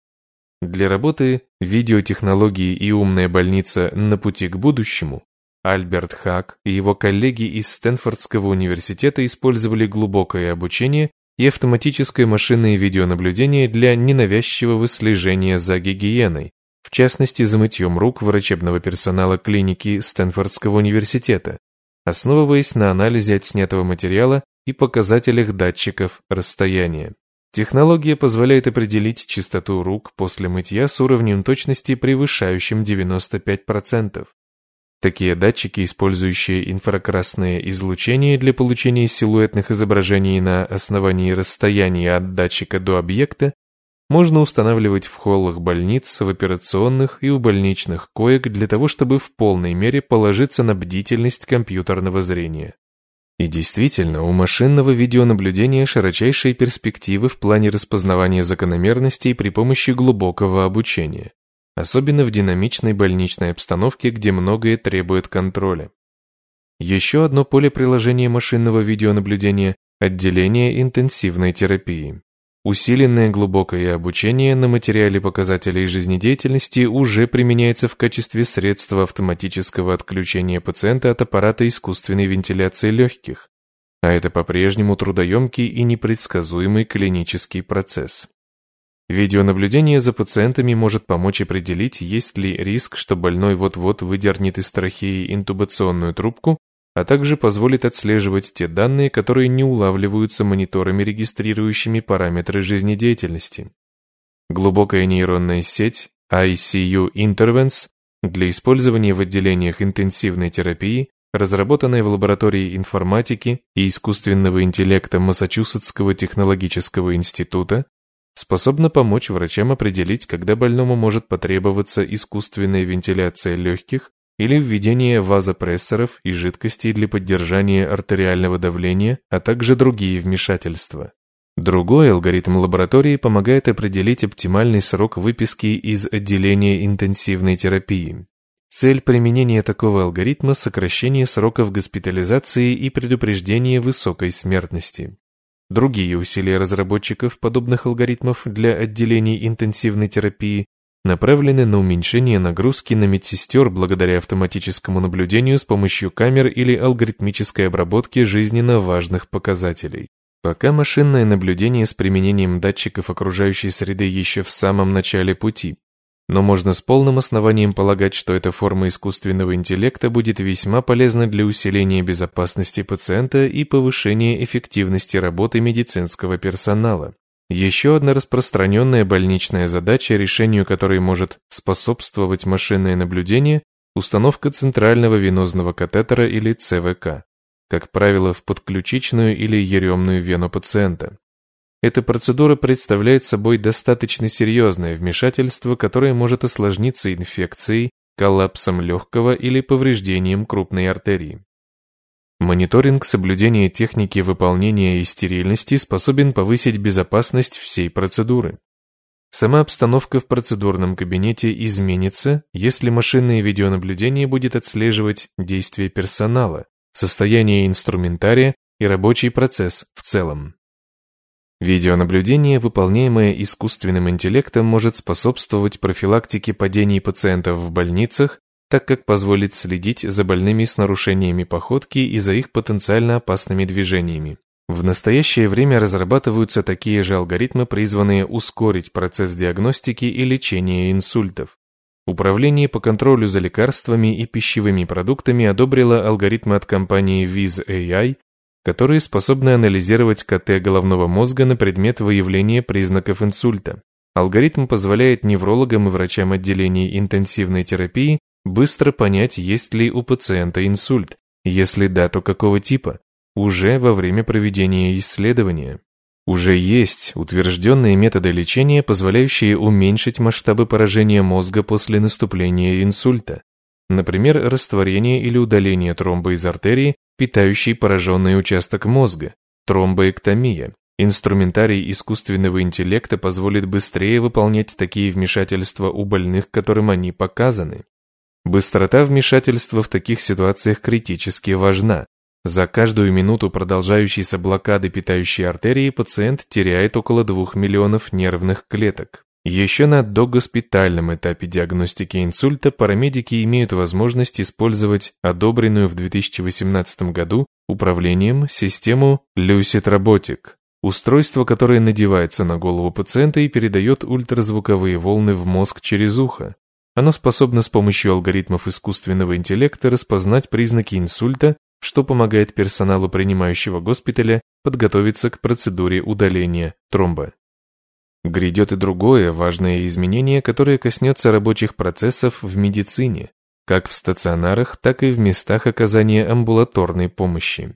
Для работы видеотехнологии и умная больница на пути к будущему Альберт Хак и его коллеги из Стэнфордского университета использовали глубокое обучение и автоматическое машинное видеонаблюдение для ненавязчивого слежения за гигиеной, в частности за мытьем рук врачебного персонала клиники Стэнфордского университета, основываясь на анализе отснятого материала и показателях датчиков расстояния. Технология позволяет определить чистоту рук после мытья с уровнем точности, превышающим 95%. Такие датчики, использующие инфракрасное излучение для получения силуэтных изображений на основании расстояния от датчика до объекта, можно устанавливать в холлах больниц, в операционных и у больничных коек для того, чтобы в полной мере положиться на бдительность компьютерного зрения. И действительно, у машинного видеонаблюдения широчайшие перспективы в плане распознавания закономерностей при помощи глубокого обучения, особенно в динамичной больничной обстановке, где многое требует контроля. Еще одно поле приложения машинного видеонаблюдения – отделение интенсивной терапии. Усиленное глубокое обучение на материале показателей жизнедеятельности уже применяется в качестве средства автоматического отключения пациента от аппарата искусственной вентиляции легких, а это по-прежнему трудоемкий и непредсказуемый клинический процесс. Видеонаблюдение за пациентами может помочь определить, есть ли риск, что больной вот-вот выдернет из трахеи интубационную трубку а также позволит отслеживать те данные, которые не улавливаются мониторами, регистрирующими параметры жизнедеятельности. Глубокая нейронная сеть ICU Intervents для использования в отделениях интенсивной терапии, разработанная в лаборатории информатики и искусственного интеллекта Массачусетского технологического института, способна помочь врачам определить, когда больному может потребоваться искусственная вентиляция легких или введение вазопрессоров и жидкостей для поддержания артериального давления, а также другие вмешательства. Другой алгоритм лаборатории помогает определить оптимальный срок выписки из отделения интенсивной терапии. Цель применения такого алгоритма – сокращение сроков госпитализации и предупреждение высокой смертности. Другие усилия разработчиков подобных алгоритмов для отделений интенсивной терапии направлены на уменьшение нагрузки на медсестер благодаря автоматическому наблюдению с помощью камер или алгоритмической обработки жизненно важных показателей. Пока машинное наблюдение с применением датчиков окружающей среды еще в самом начале пути, но можно с полным основанием полагать, что эта форма искусственного интеллекта будет весьма полезна для усиления безопасности пациента и повышения эффективности работы медицинского персонала. Еще одна распространенная больничная задача, решению которой может способствовать машинное наблюдение, установка центрального венозного катетера или ЦВК, как правило, в подключичную или еремную вену пациента. Эта процедура представляет собой достаточно серьезное вмешательство, которое может осложниться инфекцией, коллапсом легкого или повреждением крупной артерии. Мониторинг соблюдения техники выполнения и стерильности способен повысить безопасность всей процедуры. Сама обстановка в процедурном кабинете изменится, если машинное видеонаблюдение будет отслеживать действия персонала, состояние инструментария и рабочий процесс в целом. Видеонаблюдение, выполняемое искусственным интеллектом, может способствовать профилактике падений пациентов в больницах так как позволит следить за больными с нарушениями походки и за их потенциально опасными движениями. В настоящее время разрабатываются такие же алгоритмы, призванные ускорить процесс диагностики и лечения инсультов. Управление по контролю за лекарствами и пищевыми продуктами одобрило алгоритмы от компании Viz.ai, которые способны анализировать КТ головного мозга на предмет выявления признаков инсульта. Алгоритм позволяет неврологам и врачам отделений интенсивной терапии быстро понять, есть ли у пациента инсульт, если да, то какого типа, уже во время проведения исследования. Уже есть утвержденные методы лечения, позволяющие уменьшить масштабы поражения мозга после наступления инсульта. Например, растворение или удаление тромба из артерии, питающей пораженный участок мозга, тромбоэктомия. Инструментарий искусственного интеллекта позволит быстрее выполнять такие вмешательства у больных, которым они показаны. Быстрота вмешательства в таких ситуациях критически важна. За каждую минуту продолжающейся блокады питающей артерии пациент теряет около 2 миллионов нервных клеток. Еще на догоспитальном этапе диагностики инсульта парамедики имеют возможность использовать одобренную в 2018 году управлением систему Lucid Robotic, устройство, которое надевается на голову пациента и передает ультразвуковые волны в мозг через ухо. Оно способно с помощью алгоритмов искусственного интеллекта распознать признаки инсульта что помогает персоналу принимающего госпиталя подготовиться к процедуре удаления тромба. Грядет и другое важное изменение, которое коснется рабочих процессов в медицине, как в стационарах, так и в местах оказания амбулаторной помощи.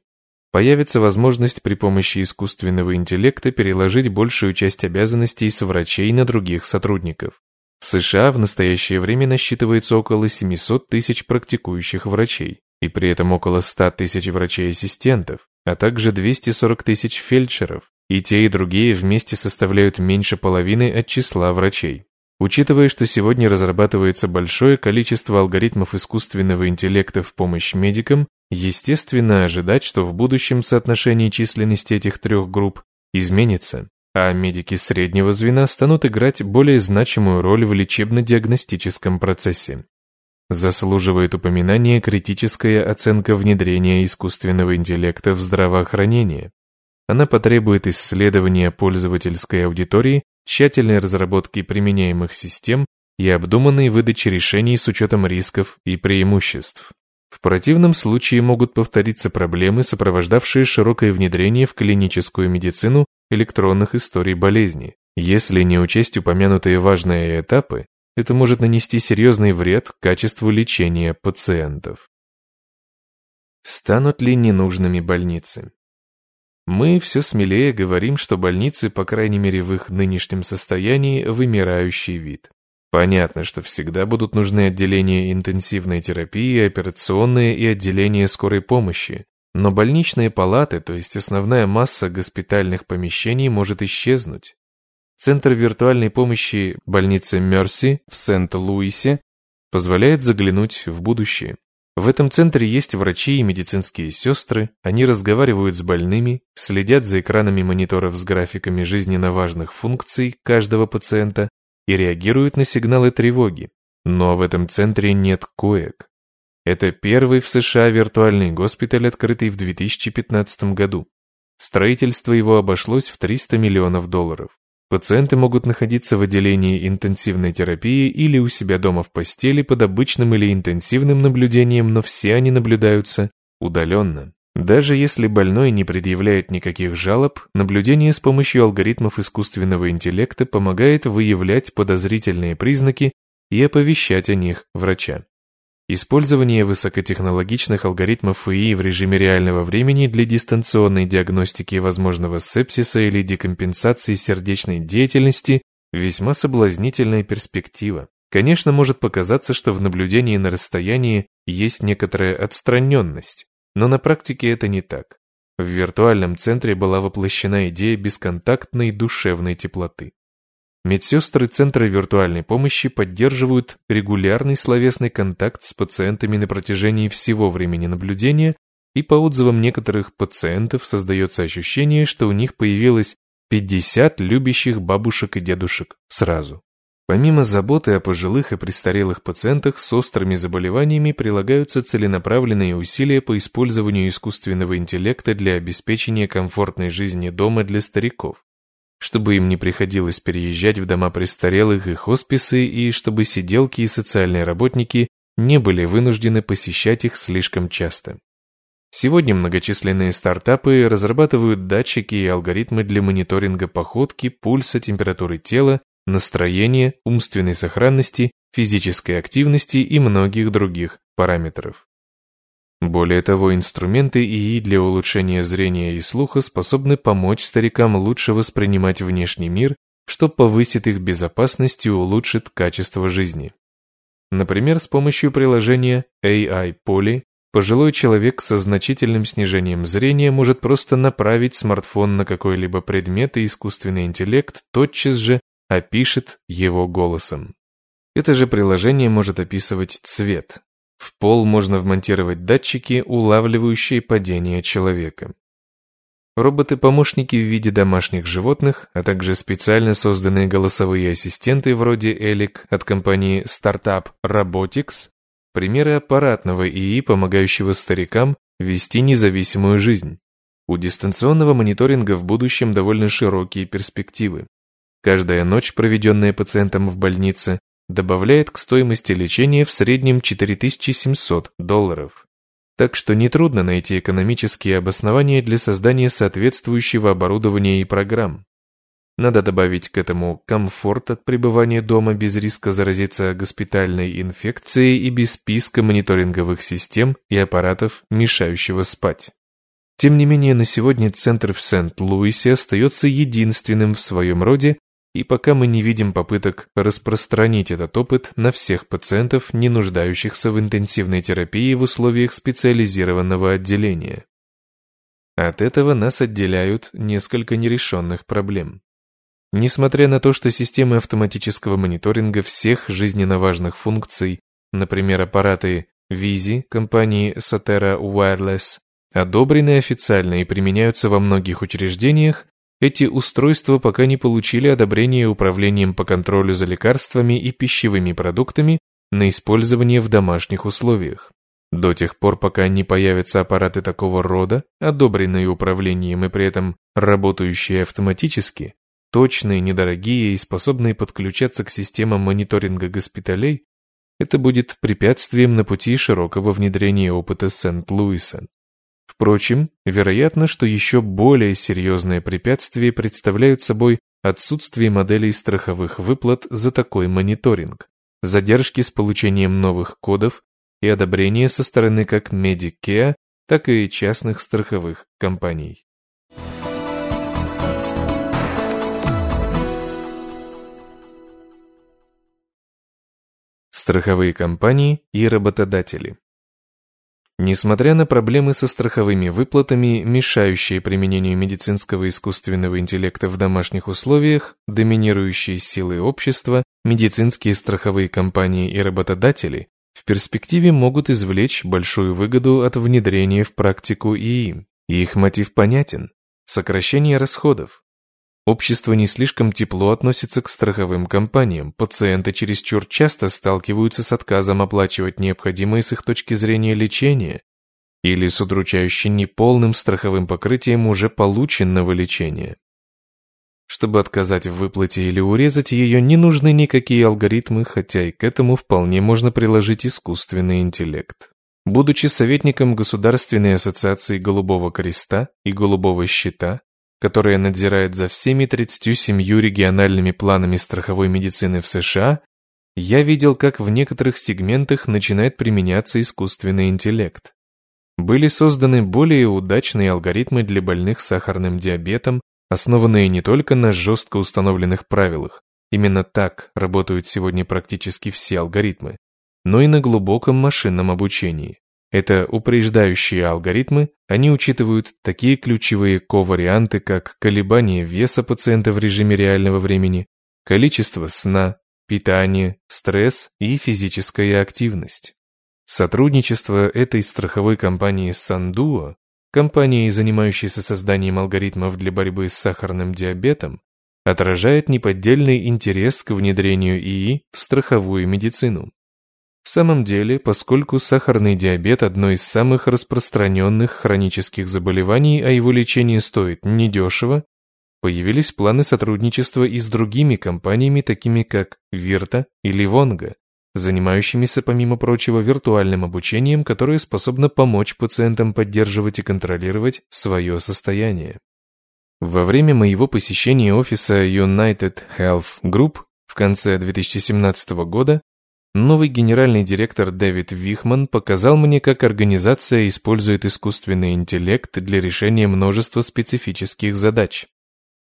Появится возможность при помощи искусственного интеллекта переложить большую часть обязанностей с врачей на других сотрудников. В США в настоящее время насчитывается около 700 тысяч практикующих врачей, и при этом около 100 тысяч врачей-ассистентов, а также 240 тысяч фельдшеров, и те и другие вместе составляют меньше половины от числа врачей. Учитывая, что сегодня разрабатывается большое количество алгоритмов искусственного интеллекта в помощь медикам, естественно ожидать, что в будущем соотношение численности этих трех групп изменится, а медики среднего звена станут играть более значимую роль в лечебно-диагностическом процессе. Заслуживает упоминания критическая оценка внедрения искусственного интеллекта в здравоохранение. Она потребует исследования пользовательской аудитории, тщательной разработки применяемых систем и обдуманной выдачи решений с учетом рисков и преимуществ. В противном случае могут повториться проблемы, сопровождавшие широкое внедрение в клиническую медицину электронных историй болезни. Если не учесть упомянутые важные этапы, это может нанести серьезный вред качеству лечения пациентов. Станут ли ненужными больницы? Мы все смелее говорим, что больницы, по крайней мере в их нынешнем состоянии, вымирающий вид. Понятно, что всегда будут нужны отделения интенсивной терапии, операционные и отделения скорой помощи, но больничные палаты, то есть основная масса госпитальных помещений, может исчезнуть. Центр виртуальной помощи больницы Мерси в Сент-Луисе позволяет заглянуть в будущее. В этом центре есть врачи и медицинские сестры, они разговаривают с больными, следят за экранами мониторов с графиками жизненно важных функций каждого пациента и реагируют на сигналы тревоги. Но в этом центре нет коек. Это первый в США виртуальный госпиталь, открытый в 2015 году. Строительство его обошлось в 300 миллионов долларов. Пациенты могут находиться в отделении интенсивной терапии или у себя дома в постели под обычным или интенсивным наблюдением, но все они наблюдаются удаленно. Даже если больной не предъявляет никаких жалоб, наблюдение с помощью алгоритмов искусственного интеллекта помогает выявлять подозрительные признаки и оповещать о них врача. Использование высокотехнологичных алгоритмов ИИ в режиме реального времени для дистанционной диагностики возможного сепсиса или декомпенсации сердечной деятельности – весьма соблазнительная перспектива. Конечно, может показаться, что в наблюдении на расстоянии есть некоторая отстраненность, но на практике это не так. В виртуальном центре была воплощена идея бесконтактной душевной теплоты. Медсестры Центра виртуальной помощи поддерживают регулярный словесный контакт с пациентами на протяжении всего времени наблюдения, и по отзывам некоторых пациентов создается ощущение, что у них появилось 50 любящих бабушек и дедушек сразу. Помимо заботы о пожилых и престарелых пациентах с острыми заболеваниями прилагаются целенаправленные усилия по использованию искусственного интеллекта для обеспечения комфортной жизни дома для стариков чтобы им не приходилось переезжать в дома престарелых и хосписы, и чтобы сиделки и социальные работники не были вынуждены посещать их слишком часто. Сегодня многочисленные стартапы разрабатывают датчики и алгоритмы для мониторинга походки, пульса, температуры тела, настроения, умственной сохранности, физической активности и многих других параметров. Более того, инструменты ИИ для улучшения зрения и слуха способны помочь старикам лучше воспринимать внешний мир, что повысит их безопасность и улучшит качество жизни. Например, с помощью приложения AI Poly пожилой человек со значительным снижением зрения может просто направить смартфон на какой-либо предмет, и искусственный интеллект тотчас же опишет его голосом. Это же приложение может описывать цвет, в пол можно вмонтировать датчики, улавливающие падение человека. Роботы-помощники в виде домашних животных, а также специально созданные голосовые ассистенты вроде Элик от компании Startup Robotics – примеры аппаратного ИИ, помогающего старикам вести независимую жизнь. У дистанционного мониторинга в будущем довольно широкие перспективы. Каждая ночь, проведенная пациентом в больнице, добавляет к стоимости лечения в среднем 4700 долларов. так что нетрудно найти экономические обоснования для создания соответствующего оборудования и программ. Надо добавить к этому комфорт от пребывания дома без риска заразиться госпитальной инфекцией и без списка мониторинговых систем и аппаратов, мешающего спать. Тем не менее, на сегодня центр в Сент-Луисе остается единственным в своем роде, и пока мы не видим попыток распространить этот опыт на всех пациентов, не нуждающихся в интенсивной терапии в условиях специализированного отделения. От этого нас отделяют несколько нерешенных проблем. Несмотря на то, что системы автоматического мониторинга всех жизненно важных функций, например, аппараты Visi компании Sotera Wireless, одобрены официально и применяются во многих учреждениях, эти устройства пока не получили одобрения управлением по контролю за лекарствами и пищевыми продуктами на использование в домашних условиях. До тех пор, пока не появятся аппараты такого рода, одобренные управлением и при этом работающие автоматически, точные, недорогие и способные подключаться к системам мониторинга госпиталей, это будет препятствием на пути широкого внедрения опыта Сент-Луиса. Впрочем, вероятно, что еще более серьезное препятствие представляют собой отсутствие моделей страховых выплат за такой мониторинг, задержки с получением новых кодов и одобрение со стороны как Medicare, так и частных страховых компаний. страховые компании и работодатели. Несмотря на проблемы со страховыми выплатами, мешающие применению медицинского искусственного интеллекта в домашних условиях, доминирующие силы общества, медицинские страховые компании и работодатели в перспективе могут извлечь большую выгоду от внедрения в практику ИИ. И их мотив понятен – сокращение расходов, Общество не слишком тепло относится к страховым компаниям. Пациенты чересчур часто сталкиваются с отказом оплачивать необходимые с их точки зрения лечение или с удручающе неполным страховым покрытием уже полученного лечения. Чтобы отказать в выплате или урезать ее, не нужны никакие алгоритмы, хотя и к этому вполне можно приложить искусственный интеллект. Будучи советником Государственной ассоциации Голубого Креста и Голубого Щита, которая надзирает за всеми 37 региональными планами страховой медицины в США, я видел, как в некоторых сегментах начинает применяться искусственный интеллект. Были созданы более удачные алгоритмы для больных с сахарным диабетом, основанные не только на жестко установленных правилах, именно так работают сегодня практически все алгоритмы, но и на глубоком машинном обучении. Это упреждающие алгоритмы, они учитывают такие ключевые коварианты, как колебание веса пациента в режиме реального времени, количество сна, питание, стресс и физическая активность. Сотрудничество этой страховой компании Sanduo, компанией, занимающейся созданием алгоритмов для борьбы с сахарным диабетом, отражает неподдельный интерес к внедрению ИИ в страховую медицину. В самом деле, поскольку сахарный диабет – одно из самых распространенных хронических заболеваний, а его лечение стоит недешево, появились планы сотрудничества и с другими компаниями, такими как Вирта или Вонга, занимающимися, помимо прочего, виртуальным обучением, которое способно помочь пациентам поддерживать и контролировать свое состояние. Во время моего посещения офиса United Health Group в конце 2017 года Новый генеральный директор Дэвид Вихман показал мне, как организация использует искусственный интеллект для решения множества специфических задач.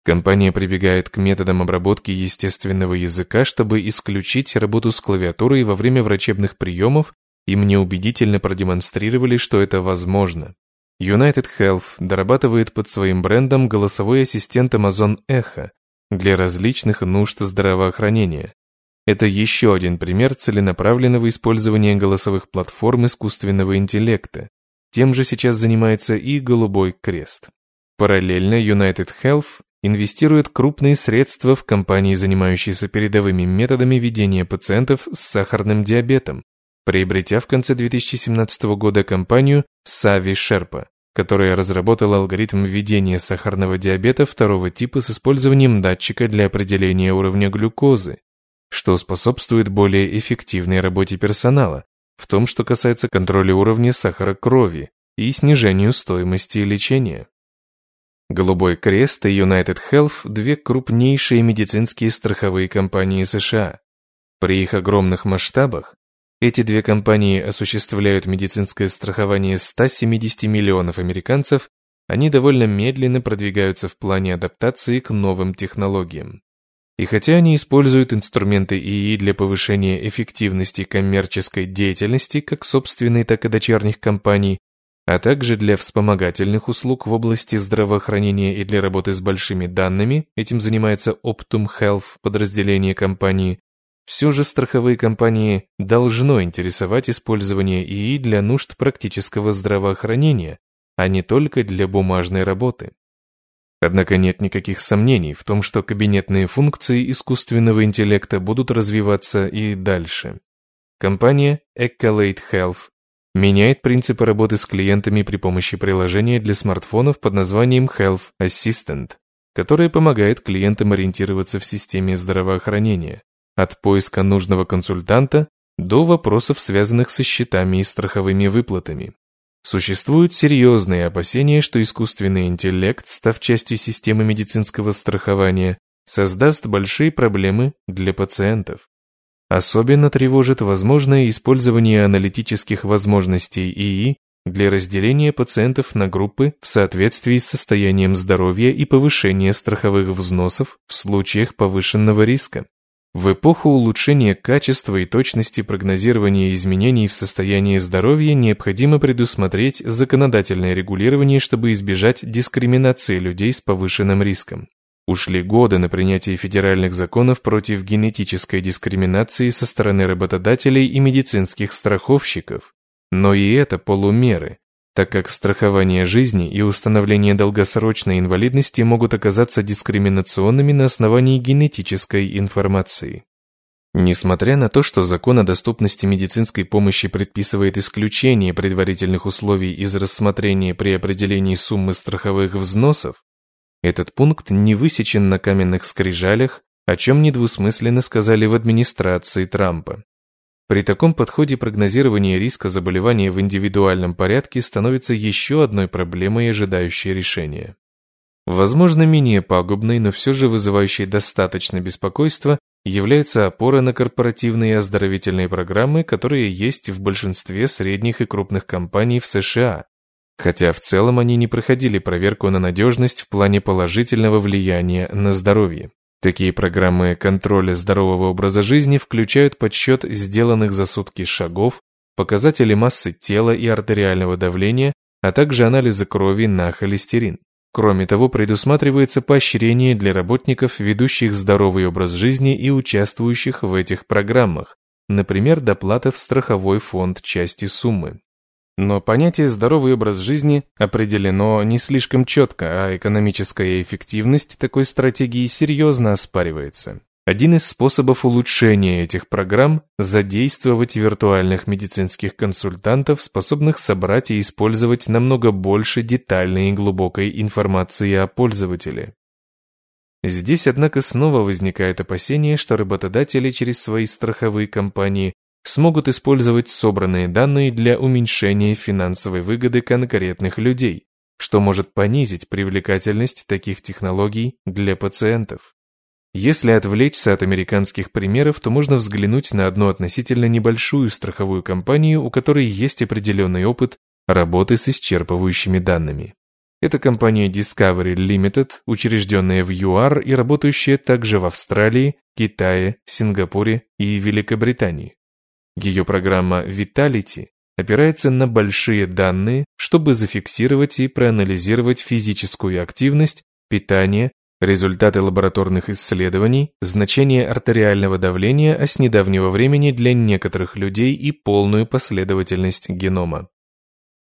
Компания прибегает к методам обработки естественного языка, чтобы исключить работу с клавиатурой во время врачебных приемов, и мне убедительно продемонстрировали, что это возможно. United Health дорабатывает под своим брендом голосовой ассистент Amazon Echo для различных нужд здравоохранения. Это еще один пример целенаправленного использования голосовых платформ искусственного интеллекта. Тем же сейчас занимается и Голубой Крест. Параллельно United Health инвестирует крупные средства в компании, занимающиеся передовыми методами ведения пациентов с сахарным диабетом, приобретя в конце 2017 года компанию Savi Sherpa, которая разработала алгоритм ведения сахарного диабета второго типа с использованием датчика для определения уровня глюкозы, что способствует более эффективной работе персонала, в том, что касается контроля уровня сахара крови и снижению стоимости лечения. Голубой Крест и United Health – две крупнейшие медицинские страховые компании США. При их огромных масштабах эти две компании осуществляют медицинское страхование 170 миллионов американцев, они довольно медленно продвигаются в плане адаптации к новым технологиям. И хотя они используют инструменты ИИ для повышения эффективности коммерческой деятельности как собственной, так и дочерних компаний, а также для вспомогательных услуг в области здравоохранения и для работы с большими данными, этим занимается Optum Health, подразделение компании, все же страховые компании должно интересовать использование ИИ для нужд практического здравоохранения, а не только для бумажной работы. Однако нет никаких сомнений в том, что кабинетные функции искусственного интеллекта будут развиваться и дальше. Компания Accolade Health меняет принципы работы с клиентами при помощи приложения для смартфонов под названием Health Assistant, которое помогает клиентам ориентироваться в системе здравоохранения, от поиска нужного консультанта до вопросов, связанных со счетами и страховыми выплатами. Существуют серьезные опасения, что искусственный интеллект, став частью системы медицинского страхования, создаст большие проблемы для пациентов. Особенно тревожит возможное использование аналитических возможностей ИИ для разделения пациентов на группы в соответствии с состоянием здоровья и повышения страховых взносов в случаях повышенного риска. В эпоху улучшения качества и точности прогнозирования изменений в состоянии здоровья необходимо предусмотреть законодательное регулирование, чтобы избежать дискриминации людей с повышенным риском. Ушли годы на принятие федеральных законов против генетической дискриминации со стороны работодателей и медицинских страховщиков. Но и это полумеры, так как страхование жизни и установление долгосрочной инвалидности могут оказаться дискриминационными на основании генетической информации. Несмотря на то, что закон о доступности медицинской помощи предписывает исключение предварительных условий из рассмотрения при определении суммы страховых взносов, этот пункт не высечен на каменных скрижалях, о чем недвусмысленно сказали в администрации Трампа. При таком подходе прогнозирование риска заболевания в индивидуальном порядке становится еще одной проблемой, ожидающей решения. Возможно, менее пагубной, но все же вызывающей достаточно беспокойства является опора на корпоративные оздоровительные программы, которые есть в большинстве средних и крупных компаний в США, хотя в целом они не проходили проверку на надежность в плане положительного влияния на здоровье. Такие программы контроля здорового образа жизни включают подсчет сделанных за сутки шагов, показатели массы тела и артериального давления, а также анализы крови на холестерин. Кроме того, предусматривается поощрение для работников, ведущих здоровый образ жизни и участвующих в этих программах, например, доплата в страховой фонд части суммы. Но понятие «здоровый образ жизни» определено не слишком четко, а экономическая эффективность такой стратегии серьезно оспаривается. Один из способов улучшения этих программ – задействовать виртуальных медицинских консультантов, способных собрать и использовать намного больше детальной и глубокой информации о пользователе. Здесь, однако, снова возникает опасение, что работодатели через свои страховые компании смогут использовать собранные данные для уменьшения финансовой выгоды конкретных людей, что может понизить привлекательность таких технологий для пациентов. Если отвлечься от американских примеров, то можно взглянуть на одну относительно небольшую страховую компанию, у которой есть определенный опыт работы с исчерпывающими данными. Это компания Discovery Limited, учрежденная в ЮАР и работающая также в Австралии, Китае, Сингапуре и Великобритании. Ее программа Vitality опирается на большие данные, чтобы зафиксировать и проанализировать физическую активность, питание, результаты лабораторных исследований, значение артериального давления, а с недавнего времени для некоторых людей и полную последовательность генома.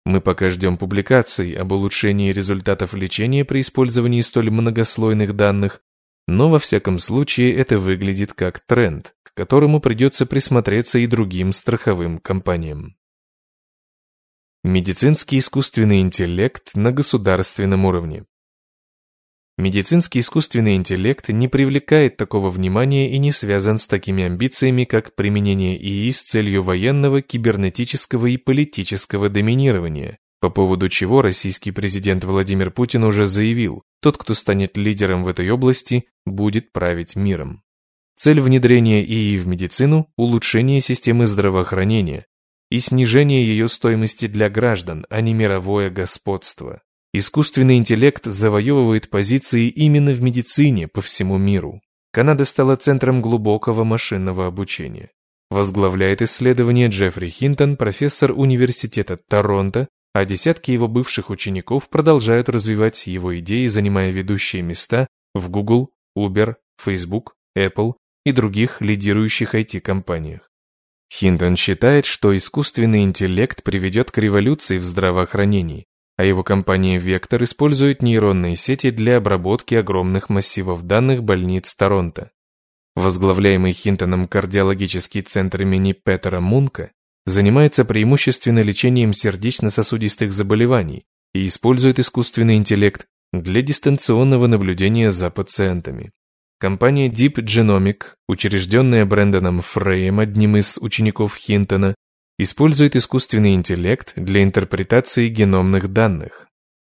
Мы пока ждем публикаций об улучшении результатов лечения при использовании столь многослойных данных, но во всяком случае это выглядит как тренд, которому придется присмотреться и другим страховым компаниям. Медицинский искусственный интеллект на государственном уровне. Медицинский искусственный интеллект не привлекает такого внимания и не связан с такими амбициями, как применение ИИ с целью военного, кибернетического и политического доминирования, по поводу чего российский президент Владимир Путин уже заявил, тот, кто станет лидером в этой области, будет править миром. Цель внедрения ИИ в медицину – улучшение системы здравоохранения и снижение ее стоимости для граждан, а не мировое господство. Искусственный интеллект завоевывает позиции именно в медицине по всему миру. Канада стала центром глубокого машинного обучения. Возглавляет исследование Джеффри Хинтон, профессор Университета Торонто, а десятки его бывших учеников продолжают развивать его идеи, занимая ведущие места в Google, Uber, Facebook, Apple и других лидирующих IT-компаниях. Хинтон считает, что искусственный интеллект приведет к революции в здравоохранении, а его компания Vector использует нейронные сети для обработки огромных массивов данных больниц Торонто. Возглавляемый Хинтоном кардиологический центр имени Петера Мунка занимается преимущественно лечением сердечно-сосудистых заболеваний и использует искусственный интеллект для дистанционного наблюдения за пациентами. Компания Deep Genomic, учрежденная Брэндоном Фрейем, одним из учеников Хинтона, использует искусственный интеллект для интерпретации геномных данных.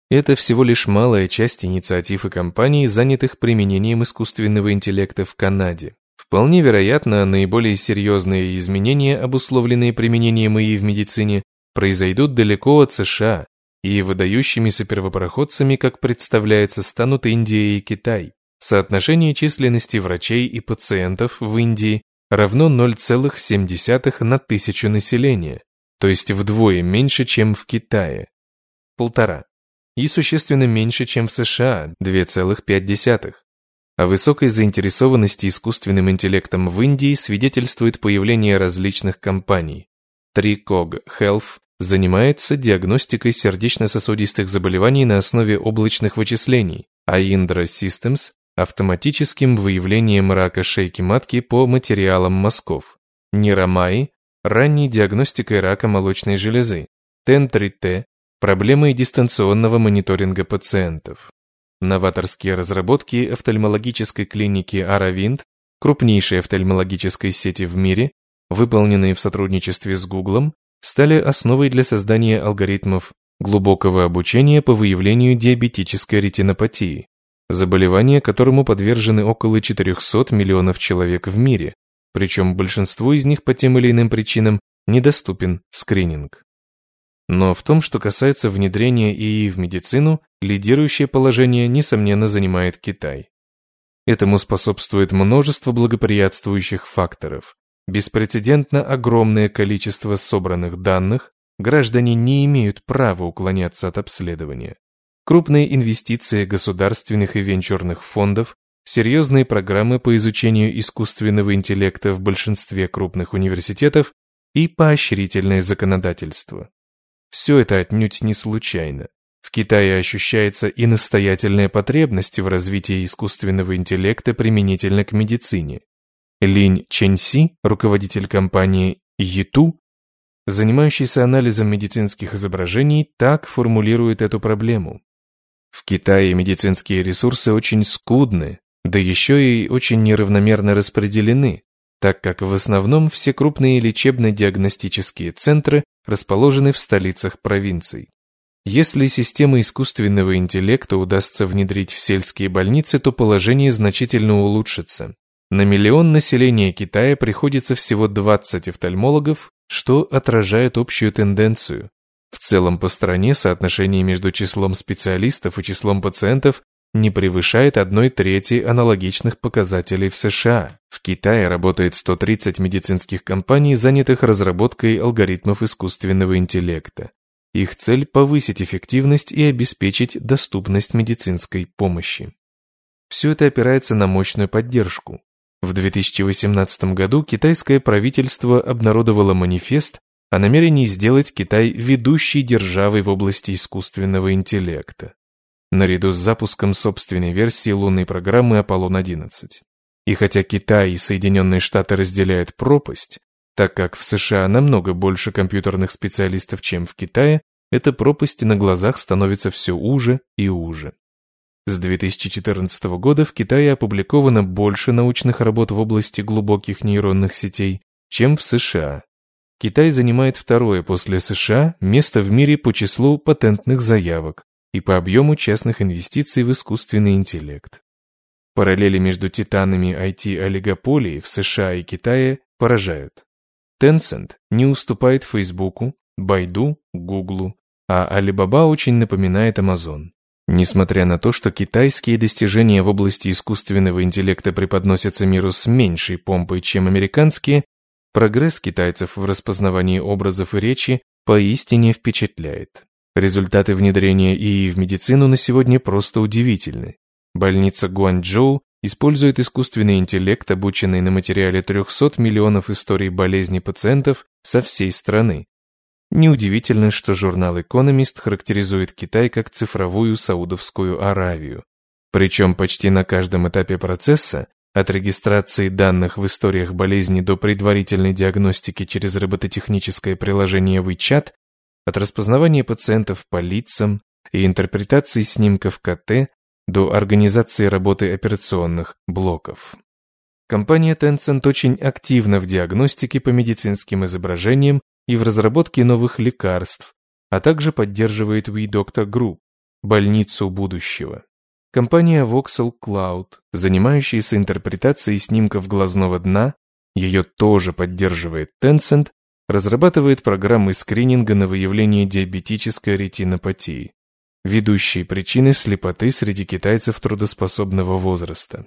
Это всего лишь малая часть инициатив и компаний, занятых применением искусственного интеллекта в Канаде. Вполне вероятно, наиболее серьезные изменения, обусловленные применением ИИ в медицине, произойдут далеко от США, и выдающимися первопроходцами, как представляется, станут Индия и Китай. Соотношение численности врачей и пациентов в Индии равно 0,7 на тысячу населения, то есть вдвое меньше, чем в Китае. Полтора. И существенно меньше, чем в США, 2,5. О высокой заинтересованности искусственным интеллектом в Индии свидетельствует появление различных компаний. Tricog Health занимается диагностикой сердечно-сосудистых заболеваний на основе облачных вычислений, а Indra Systems – автоматическим выявлением рака шейки матки по материалам мазков. Нейромай – ранней диагностикой рака молочной железы. Тен-3Т – проблемой дистанционного мониторинга пациентов. Новаторские разработки офтальмологической клиники Аравинт, крупнейшей офтальмологической сети в мире, выполненные в сотрудничестве с Google, стали основой для создания алгоритмов глубокого обучения по выявлению диабетической ретинопатии, заболевания которому подвержены около 400 миллионов человек в мире, причем большинству из них по тем или иным причинам недоступен скрининг. Но в том, что касается внедрения ИИ в медицину, лидирующее положение, несомненно, занимает Китай. Этому способствует множество благоприятствующих факторов. Беспрецедентно огромное количество собранных данных, граждане не имеют права уклоняться от обследования. Крупные инвестиции государственных и венчурных фондов, серьезные программы по изучению искусственного интеллекта в большинстве крупных университетов и поощрительное законодательство. Все это отнюдь не случайно. В Китае ощущается и настоятельная потребность в развитии искусственного интеллекта применительно к медицине. Линь Ченси, руководитель компании Юту, занимающийся анализом медицинских изображений, так формулирует эту проблему. В Китае медицинские ресурсы очень скудны, да еще и очень неравномерно распределены, так как в основном все крупные лечебно-диагностические центры расположены в столицах провинций. Если система искусственного интеллекта удастся внедрить в сельские больницы, то положение значительно улучшится. На миллион населения Китая приходится всего 20 офтальмологов, что отражает общую тенденцию. В целом по стране соотношение между числом специалистов и числом пациентов не превышает одной трети аналогичных показателей в США. В Китае работает 130 медицинских компаний, занятых разработкой алгоритмов искусственного интеллекта. Их цель – повысить эффективность и обеспечить доступность медицинской помощи. Все это опирается на мощную поддержку. В 2018 году китайское правительство обнародовало манифест о намерении сделать Китай ведущей державой в области искусственного интеллекта наряду с запуском собственной версии лунной программы Аполлон-11. И хотя Китай и Соединенные Штаты разделяют пропасть, так как в США намного больше компьютерных специалистов, чем в Китае, эта пропасть на глазах становится все уже и уже. С 2014 года в Китае опубликовано больше научных работ в области глубоких нейронных сетей, чем в США. Китай занимает второе после США место в мире по числу патентных заявок и по объему частных инвестиций в искусственный интеллект. Параллели между титанами IT-олигополии в США и Китае поражают. Tencent не уступает Фейсбуку, Байду, Гуглу, а Alibaba очень напоминает Amazon. Несмотря на то, что китайские достижения в области искусственного интеллекта преподносятся миру с меньшей помпой, чем американские, прогресс китайцев в распознавании образов и речи поистине впечатляет. Результаты внедрения ИИ в медицину на сегодня просто удивительны. Больница Гуанчжоу использует искусственный интеллект, обученный на материале 300 миллионов историй болезней пациентов со всей страны, Неудивительно, что журнал «Экономист» характеризует Китай как цифровую Саудовскую Аравию. Причем почти на каждом этапе процесса, от регистрации данных в историях болезни до предварительной диагностики через робототехническое приложение WeChat, от распознавания пациентов по лицам и интерпретации снимков КТ до организации работы операционных блоков. Компания Tencent очень активна в диагностике по медицинским изображениям и в разработке новых лекарств, а также поддерживает WeDoctor Group, больницу будущего. Компания Voxel Cloud, занимающаяся интерпретацией снимков глазного дна, ее тоже поддерживает Tencent, разрабатывает программы скрининга на выявление диабетической ретинопатии, ведущей причины слепоты среди китайцев трудоспособного возраста.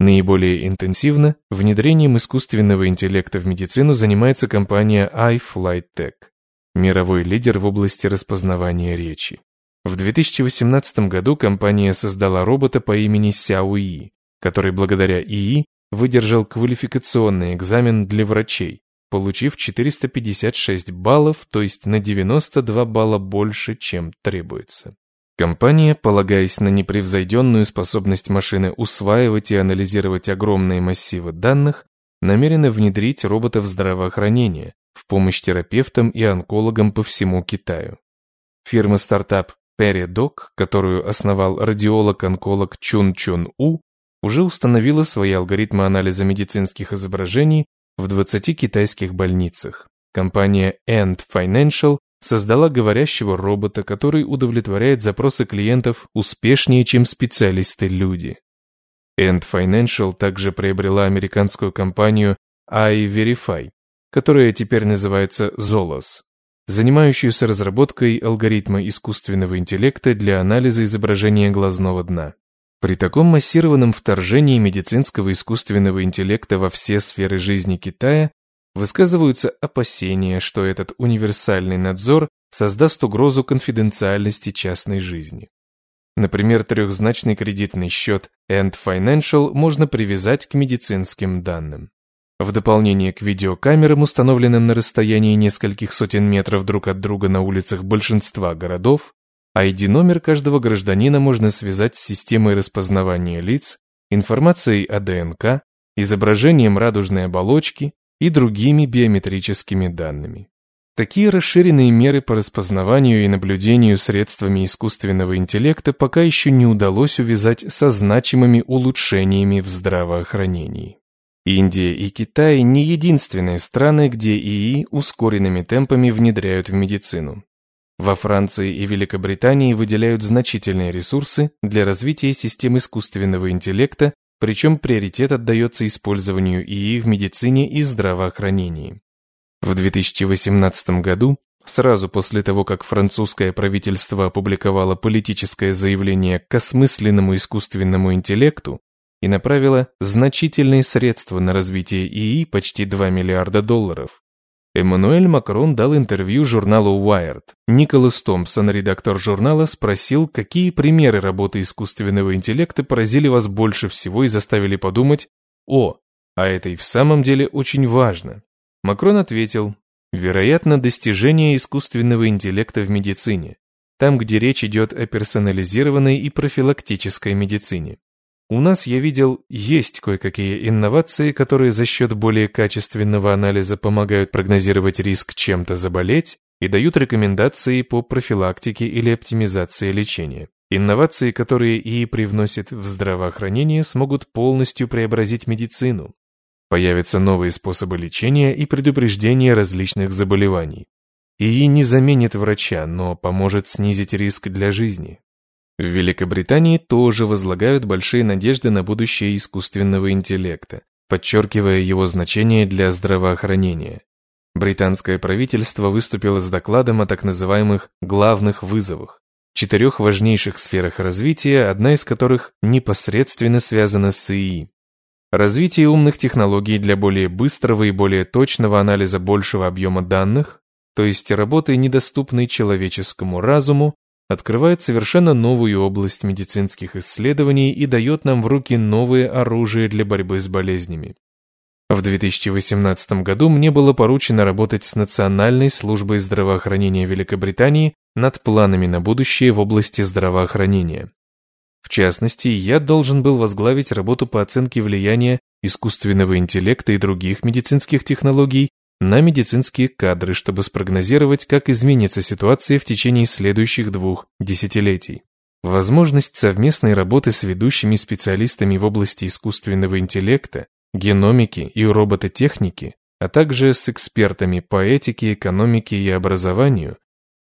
Наиболее интенсивно внедрением искусственного интеллекта в медицину занимается компания iFlyTech, мировой лидер в области распознавания речи. В 2018 году компания создала робота по имени Сяои, который благодаря ИИ выдержал квалификационный экзамен для врачей, получив 456 баллов, то есть на 92 балла больше, чем требуется. Компания, полагаясь на непревзойденную способность машины усваивать и анализировать огромные массивы данных, намерена внедрить роботов здравоохранения в помощь терапевтам и онкологам по всему Китаю. Фирма-стартап Peridog, которую основал радиолог-онколог Чун Чун У, уже установила свои алгоритмы анализа медицинских изображений в 20 китайских больницах. Компания End Financial создала говорящего робота, который удовлетворяет запросы клиентов успешнее, чем специалисты-люди. End Financial также приобрела американскую компанию iVerify, которая теперь называется Zolos, занимающуюся разработкой алгоритма искусственного интеллекта для анализа изображения глазного дна. При таком массированном вторжении медицинского искусственного интеллекта во все сферы жизни Китая Высказываются опасения, что этот универсальный надзор создаст угрозу конфиденциальности частной жизни. Например, трехзначный кредитный счет End Financial можно привязать к медицинским данным. В дополнение к видеокамерам, установленным на расстоянии нескольких сотен метров друг от друга на улицах большинства городов, ID-номер каждого гражданина можно связать с системой распознавания лиц, информацией о ДНК, изображением радужной оболочки, и другими биометрическими данными. Такие расширенные меры по распознаванию и наблюдению средствами искусственного интеллекта пока еще не удалось увязать со значимыми улучшениями в здравоохранении. Индия и Китай не единственные страны, где ИИ ускоренными темпами внедряют в медицину. Во Франции и Великобритании выделяют значительные ресурсы для развития систем искусственного интеллекта причем приоритет отдается использованию ИИ в медицине и здравоохранении. В 2018 году, сразу после того, как французское правительство опубликовало политическое заявление к осмысленному искусственному интеллекту и направило значительные средства на развитие ИИ почти 2 миллиарда долларов, Эммануэль Макрон дал интервью журналу Wired. Николас Томпсон, редактор журнала, спросил, какие примеры работы искусственного интеллекта поразили вас больше всего и заставили подумать «О, а это и в самом деле очень важно». Макрон ответил «Вероятно, достижение искусственного интеллекта в медицине, там, где речь идет о персонализированной и профилактической медицине. У нас, я видел, есть кое-какие инновации, которые за счет более качественного анализа помогают прогнозировать риск чем-то заболеть и дают рекомендации по профилактике или оптимизации лечения. Инновации, которые ИИ привносит в здравоохранение, смогут полностью преобразить медицину. Появятся новые способы лечения и предупреждения различных заболеваний. ИИ не заменит врача, но поможет снизить риск для жизни. В Великобритании тоже возлагают большие надежды на будущее искусственного интеллекта, подчеркивая его значение для здравоохранения. Британское правительство выступило с докладом о так называемых «главных вызовах», четырех важнейших сферах развития, одна из которых непосредственно связана с ИИ. Развитие умных технологий для более быстрого и более точного анализа большего объема данных, то есть работы, недоступной человеческому разуму, открывает совершенно новую область медицинских исследований и дает нам в руки новое оружие для борьбы с болезнями. В 2018 году мне было поручено работать с Национальной службой здравоохранения Великобритании над планами на будущее в области здравоохранения. В частности, я должен был возглавить работу по оценке влияния искусственного интеллекта и других медицинских технологий на медицинские кадры, чтобы спрогнозировать, как изменится ситуация в течение следующих двух десятилетий. Возможность совместной работы с ведущими специалистами в области искусственного интеллекта, геномики и робототехники, а также с экспертами по этике, экономике и образованию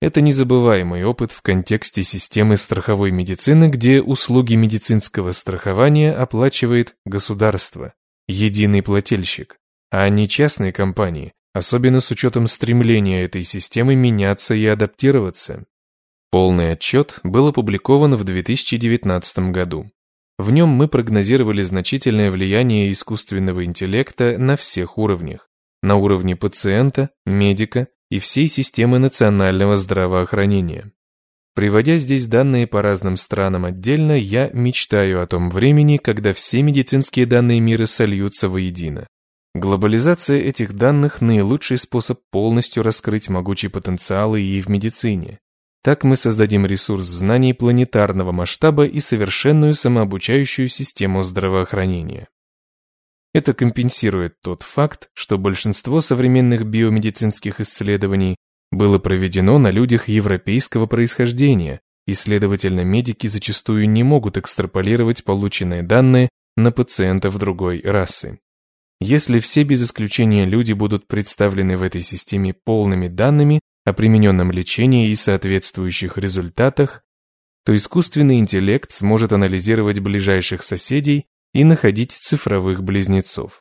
это незабываемый опыт в контексте системы страховой медицины, где услуги медицинского страхования оплачивает государство, единый плательщик, а не частные компании, особенно с учетом стремления этой системы меняться и адаптироваться. Полный отчет был опубликован в 2019 году. В нем мы прогнозировали значительное влияние искусственного интеллекта на всех уровнях. На уровне пациента, медика и всей системы национального здравоохранения. Приводя здесь данные по разным странам отдельно, я мечтаю о том времени, когда все медицинские данные мира сольются воедино. Глобализация этих данных – наилучший способ полностью раскрыть могучий потенциал и в медицине. Так мы создадим ресурс знаний планетарного масштаба и совершенную самообучающую систему здравоохранения. Это компенсирует тот факт, что большинство современных биомедицинских исследований было проведено на людях европейского происхождения, и, следовательно, медики зачастую не могут экстраполировать полученные данные на пациентов другой расы. Если все без исключения люди будут представлены в этой системе полными данными о примененном лечении и соответствующих результатах, то искусственный интеллект сможет анализировать ближайших соседей и находить цифровых близнецов.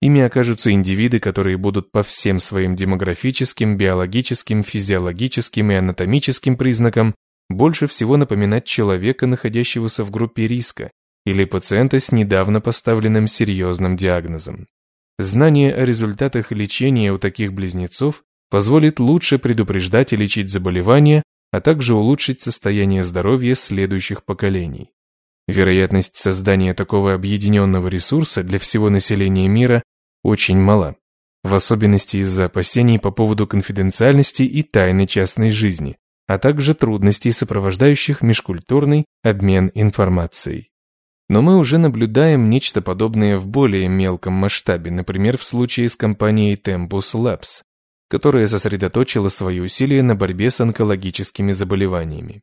Ими окажутся индивиды, которые будут по всем своим демографическим, биологическим, физиологическим и анатомическим признакам больше всего напоминать человека, находящегося в группе риска, или пациента с недавно поставленным серьезным диагнозом. Знание о результатах лечения у таких близнецов позволит лучше предупреждать и лечить заболевания, а также улучшить состояние здоровья следующих поколений. Вероятность создания такого объединенного ресурса для всего населения мира очень мала, в особенности из-за опасений по поводу конфиденциальности и тайны частной жизни, а также трудностей, сопровождающих межкультурный обмен информацией. Но мы уже наблюдаем нечто подобное в более мелком масштабе, например, в случае с компанией Tempus Labs, которая сосредоточила свои усилия на борьбе с онкологическими заболеваниями.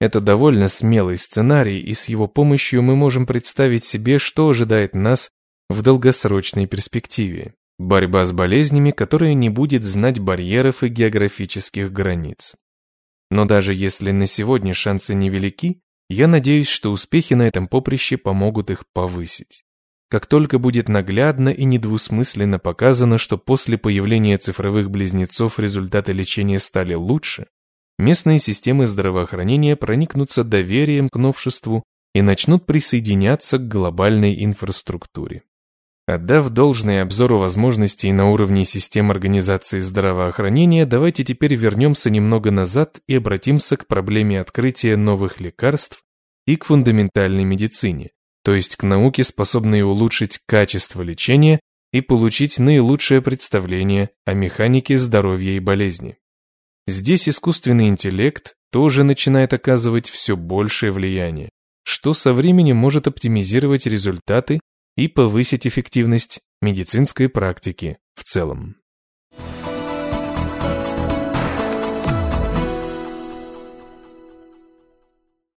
Это довольно смелый сценарий, и с его помощью мы можем представить себе, что ожидает нас в долгосрочной перспективе. Борьба с болезнями, которая не будет знать барьеров и географических границ. Но даже если на сегодня шансы невелики, я надеюсь, что успехи на этом поприще помогут их повысить. Как только будет наглядно и недвусмысленно показано, что после появления цифровых близнецов результаты лечения стали лучше, местные системы здравоохранения проникнутся доверием к новшеству и начнут присоединяться к глобальной инфраструктуре. Отдав должное обзору возможностей на уровне систем организации здравоохранения, давайте теперь вернемся немного назад и обратимся к проблеме открытия новых лекарств и к фундаментальной медицине, то есть к науке, способной улучшить качество лечения и получить наилучшее представление о механике здоровья и болезни. Здесь искусственный интеллект тоже начинает оказывать все большее влияние, что со временем может оптимизировать результаты и повысить эффективность медицинской практики в целом.